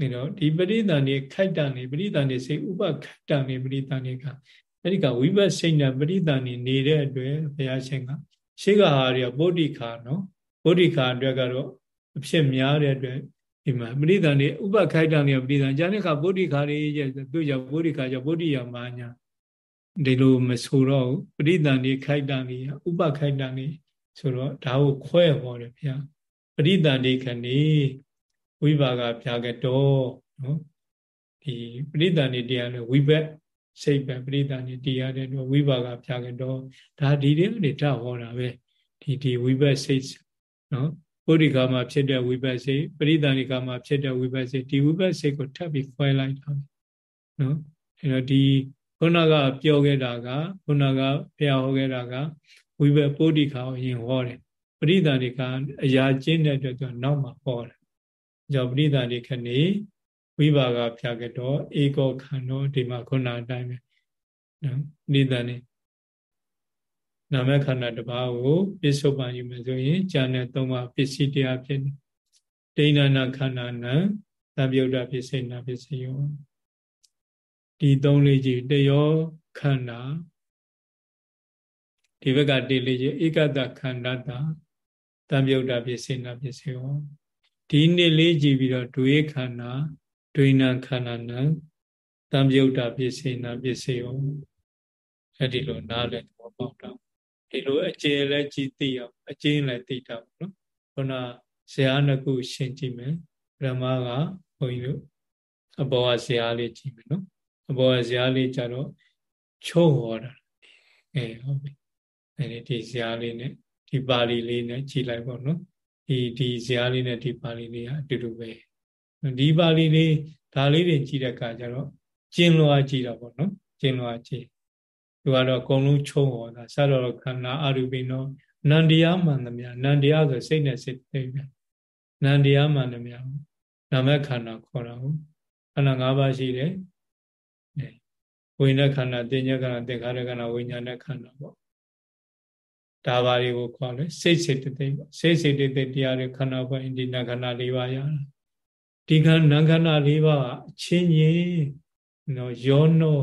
နေတော့ဒီပရိသန်နေခိုက်တန်နေပရိသန်နေစိတ်ဥပခိုက်တန်နေပရိသန်နေကအဲ့ဒီကဝိဘတ်စိတ်နဲ့ပရိသန်နေနေတဲ့အတွက်ဘုရားရှင်ကရှေးကဟာတွေကဗုဒ္ဓိခါနော်ဗုဒ္ဓိခါအတွက်ကတော့အဖြစ်များတဲ့အတွက်ဒီမှာပရိသန်နေဥပခိုက်တန်နေပရိသန်ကျန်တဲ့ခါဗုဒ္ဓိခါတွေရဲ့သူကြောင့်ဗုဒ္ဓိခါကြောင့်ဗုဒ္ဓိယမာညာဒီလိုမဆိုတော့ပရိသန်နေခိုက်တန်နေဥပခိုက်တန်နေဆိုတော့ဒါကိုခွဲဟောတယ်ဘုရားပရိသန်နေခဏီ ဝိပါကဖြာကတော်နော်ဒီပရိသန္တိတရားလို့ဝိဘက်စိတ်ပဲပရိသန္တိတရားတဲ့တော့ဝိပါကဖြာကတော်ဒါဒီတွေနေတဟောတာပဲဒီဒီဝိဘက်စိတ်နော်ပုရိကာမှာဖြစ်တဲ့ဝိဘက်စိတ်ပရိသန္တိကာမှာဖြစ်တဲ့ဝိဘက်စိတ်ဒီဝိဘက်စိတ်ကိုထပ်ပြီးခွဲလိုက်တာနော်အဲတော့ဒီခုနကပြောခဲ့တာကခုနကဘုရားဟောခဲ့တာကဝိဘက်ပုရိကာကိုရင်ဟောတယ်ပရိသန္တိကအရာကျင့်တဲ့အတွက်နောက်မှာဟောတယ် ကြောင့်ပရိသန္တိခဏေဝိပါကဖြာကတော့ဧကောခန္ဓောဒီမှာခုနအတိုင်းပဲနော်ပရိသန္တိနာမခန္ဓာတစ်ပါးကိုပြစ္ဆုတ်ပန်ယူမယ်ဆိုရင်ဉာဏ်နဲ့သုံးပါပစ္စည်းတရားဖြစ်နေဒိဋ္ဌနာခန္ဓာနံသဗ္ဗယုဒ္ဓပစ္စေနာပစ္စယောဒီသုံးလေးကြီးတယောခန္ဓာဒီဘက်ကတေလေးကြီးဧကတခန္ဓာတာသဗ္ဗယုဒ္ဓပစ္စေနာပစ္စယော ဒီနှစ်လေးကြည့်ပြီးတော့ဒွေခန္ဓာဒွေနံခန္ဓာနံတံပြုတ်တာပစ္စေနာပစ္စေယောအဲ့ဒီလိုနားလည်းသဘောပေါက်တော့ဒီလိုအကျယ်လည်းကြည့်သိအောင်အကျဉ်းလည်းသိတာပေါ့နော်ခုနဇာနှစ်ခုရှင်းကြည့်မယ်ပရမကဘုန်းကြီးတို့အဘောကဇာလေးကြည့်မယ်နော်အဘောကဇာလေးကြတော့ချုံဟောတာအဲဟုတ်ပြီအဲဒီဒီဇာလေးနဲ့ဒီပါဠိလေးနဲ့ကြည့်လိုက်ပေါ့နော် ဒီဒီဇာလေးနဲ့ဒီပါဠိလေးကအတူတူပဲဒီပါဠိလေးဒါလေးတွေကြည့်တဲ့အခါကျတော့ကျင်းလွားကြည့်တာပေါ့နော်ကျင်းလွားကြည့်သူကတော့အကုန်လုံးချုံဟောတာစတော့ခန္ဓာအရူပိနောနန္တရားမှန်သမျှနန္တရားဆိုစိတ်နဲ့စိတ်သိပဲနန္တရားမှန်သမျှနာမခန္ဓာခေါ်တာဟုတ်ခန္ဓာ၅ပါးရှိတယ်ဝိညာဉ်ခန္ဓာတင်ညာခန္ဓာသင်္ခါရခန္ဓာဝိညာဉ်နဲ့ခန္ဓာပေါ့ ဒါပါတွေကိုခေါ်လဲစိတ်စိတ်တိတ်စိတ်စိတ်တိတ်တရားတွေခန္ဓာပိုင်းဒီနာခန္ဓာ၄ပါးရတာဒီခန္ဓာခန္ဓာ၄ပါးအချင်းချင်းနော်ယောနော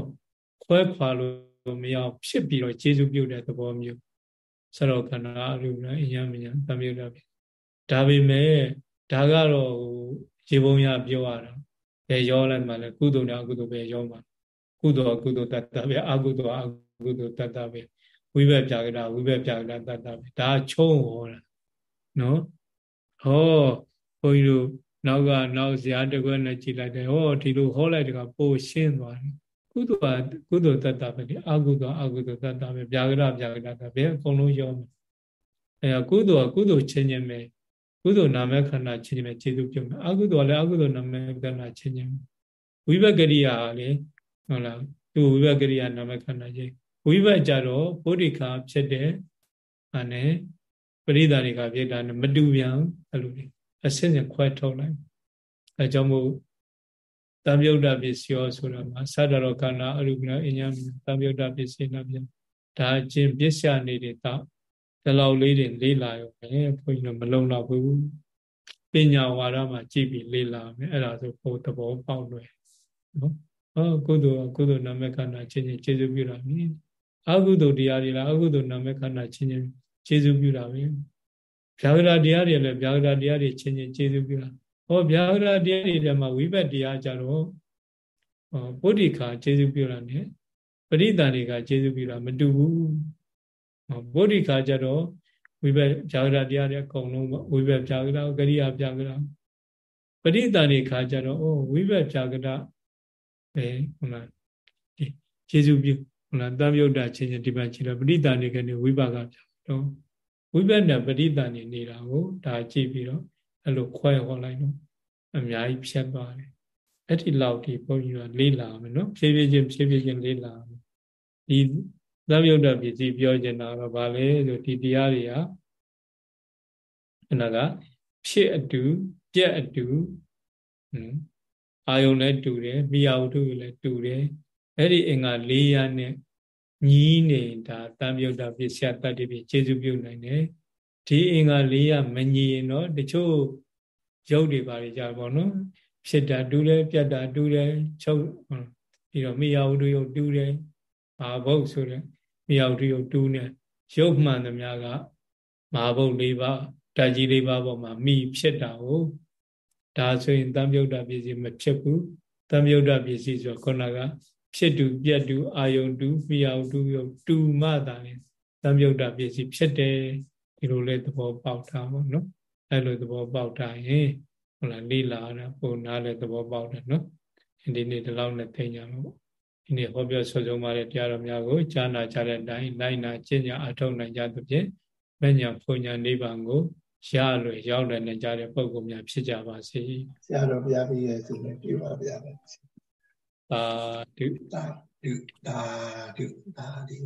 ခွဲခွာလို့မရဖြစ်ပြီးတော့ခြေစုပ်ပြုတ်တဲ့သဘောမျိုးစရောခန္ဓာအရူပအညာမညာတံမြုပ်တာဖြစ်ဒါပေမဲ့ဒါကတော့ရေပုံရပြောရတာဘယ်ရောလိုက်မှလဲကုသိုလ်နဲ့အကုသိုလ်ပဲရောမှာကုသိုလ်အကုသိုလ်တတ္တပဲအကုသိုလ်အကုသိုလ်တတ္တပဲ ဝိဘက်ပြာကတာဝိဘက်ပြာကတာတတ္တပဲဒါချုံးဟောတာနော်ဟောဘုန်းကြီးတို့နောက်ကနောက်ဇာတကွက်နဲ့ကြည်လိုက်တယ်ဟောဒီလိုဟောလိုက်တကပိုရှင်းသွားတယ်ကုသိုလ်ကကုသိုလ်တတ္တပဲဒီအကုသိုလ်အကုသိုလ်တတ္တပဲပြာကတာပြာကတာဘယ်အကုန်လုံးရောမယ်အဲကုသိုလ်ကကုသိုလ်ချင်းချင်းပဲကုသိုလ်နာမခန္ဓာချင်းချင်းပဲခြေစုပြုံးမယ်အကုသိုလ်ကလည်းအကုသိုလ်နာမခန္ဓာချင်းချင်းဝိဘက်ကရိယာလေဟုတ်လားသူဝိဘက်ကရိယာနာမခန္ဓာချင်း ဝိဘက်ကြတော့ဗုဒ္ဓခါဖြစ်တဲ့အနေပရိသတ်တွေကဖြစ်တာမတူပြန်အဲ့လိုလေအစစ်စစ်ခွဲထုတ်လိုက်အဲကြောင့်မို့တံပြုတ်တပစ္စယောဆိုတာမှာသတ္တရောခန္ဓာအရုပနာအញ្ញမတံပြုတ်တပစ္စည်းနာပြန်ဒါချင်းပစ္စယနေတဲ့တော့ဒီလောက်လေးတွေလေးလာရောပဲဘုန်းကြီးတို့မလုံတော့ဘူးပညာဝါဒမှာကြည့်ပြီးလေးလာမယ်အဲ့ဒါဆိုဘုသဘောပေါက်လွယ်နော်ဟောကုသိုလ်ကုသိုလ်နာမခန္ဓာချင်းချင်းခြေစုပြုတာမြင် အကုသိုလ်တရားတွေလားအကုသိုလ်နာမခန္ဓာချင်းချင်းခြေစုပြုတာပဲဗျာဂရတရားတွေလည်းဗျာဂရတရားတွေချင်းချင်းခြေစုပြုတာဟောဗျာဂရတရားတွေထဲမှာဝိဘတ်တရားကြတော့ဟောပုဒ္ဓိခာခြေစုပြုတာ ਨੇ ပရိသန္တွေကခြေစုပြုတာမတူဘူးဗုဒ္ဓခါကျတော့ဝိဘက်ဖြာကရာတရားတွေအကုန်လုံးပေါ့ဝိဘက်ဖြာကရာကရိယာဖြာကရာပရိသန္တိခါကျတော့အိုးဝိဘက်ဖြာကရာပဲဟုတ်လားဒီကျေစုပြု ဟုတ်လားတံမြုဒ္ဒချင်းချင်းဒီမှာကြည့်တော့ပရိသန္တိကနေဝိပါကဖြာတော့ဝိဘက်နဲ့ပရိသန္တိနေတာကိုဒါကြည့်ပြီးတော့အဲ့လိုခွဲဟောလိုက်တော့အများကြီးဖြတ်သွားတယ်အဲ့ဒီလောက်ဒီဘုန်းကြီးကလေးလာမယ်နော်ဖြည်းဖြည်းချင်းဖြည်းဖြည်းချင်းလေးလာမယ်ဒီသဗ္ဗယုတ်တပစ္စည်းပြောချင်တာတော့ဗာလဲဆိုဒီတရားတွေကအဲ့ဒါကဖြစ်အတူပြက်အတူအာယုံလည်းတူတယ်မိယာဝတ္ထုလည်းတူတယ် အဲ့ဒီအင်္ဂါ၄ရနဲ့ညီးနေတာတံမြုတ်တာပစ္စယတတ္တိပြခြေစုပြုနိုင်တယ်ဒီအင်္ဂါ၄ရမညီရင်တော့တချို့ရုပ်တွေပါကြပါတော့နော်ဖြစ်တာတူတယ်ပြက်တာတူတယ်ချုပ်ပြီးတော့မိယာဝတ္ထုရုပ်တူတယ်ဘာဘုတ်ဆိုတဲ့မြောက်တရုပ်တူးနဲ့ရုပ်မှန်သမျှကမဟာဘုတ်၄ပါးဓာကြီး၄ပါးပေါ်မှာမိဖြစ်တာကိုဒါဆိုရင်တံမြုပ်တာပစ္စည်းမဖြစ်ဘူးတံမြုပ်တာပစ္စည်းဆိုခုနက ဖြစ်တူပြက်တူအာယုံတူမြောက်တူရုပ်တူမှသာလေတံမြုပ်တာပစ္စည်းဖြစ်တယ်ဒီလိုလေသဘောပေါက်တာပေါ့နော်အဲ့လိုသဘောပေါက်တာရင်ဟုတ်လားလိလာတာပုံနာလည်းသဘောပေါက်တယ်နော်ဒီနေ့ဒီလောက်နဲ့သိညာလို့ဒီနေ့ဟောပြောဆွဆုံးပါတဲ့တရားတော်များကိုကြားနာကြတဲ့အတိုင်းလိုက်နာကျင့်ကြအထောက်နိုင်ကြသဖြင့်မညာဖုန်ညာနိဗ္ဗာန်ကိုရလွယ်ရောက်လွယ်နေကြတဲ့ပုဂ္ဂိုလ်များဖြစ်ကြပါစေဆရာတော်ဘုရားပြည့်ရဲ့ဆိုရင်ပြပါဗျာ သာဓုသာဓုသာဓုသာဓု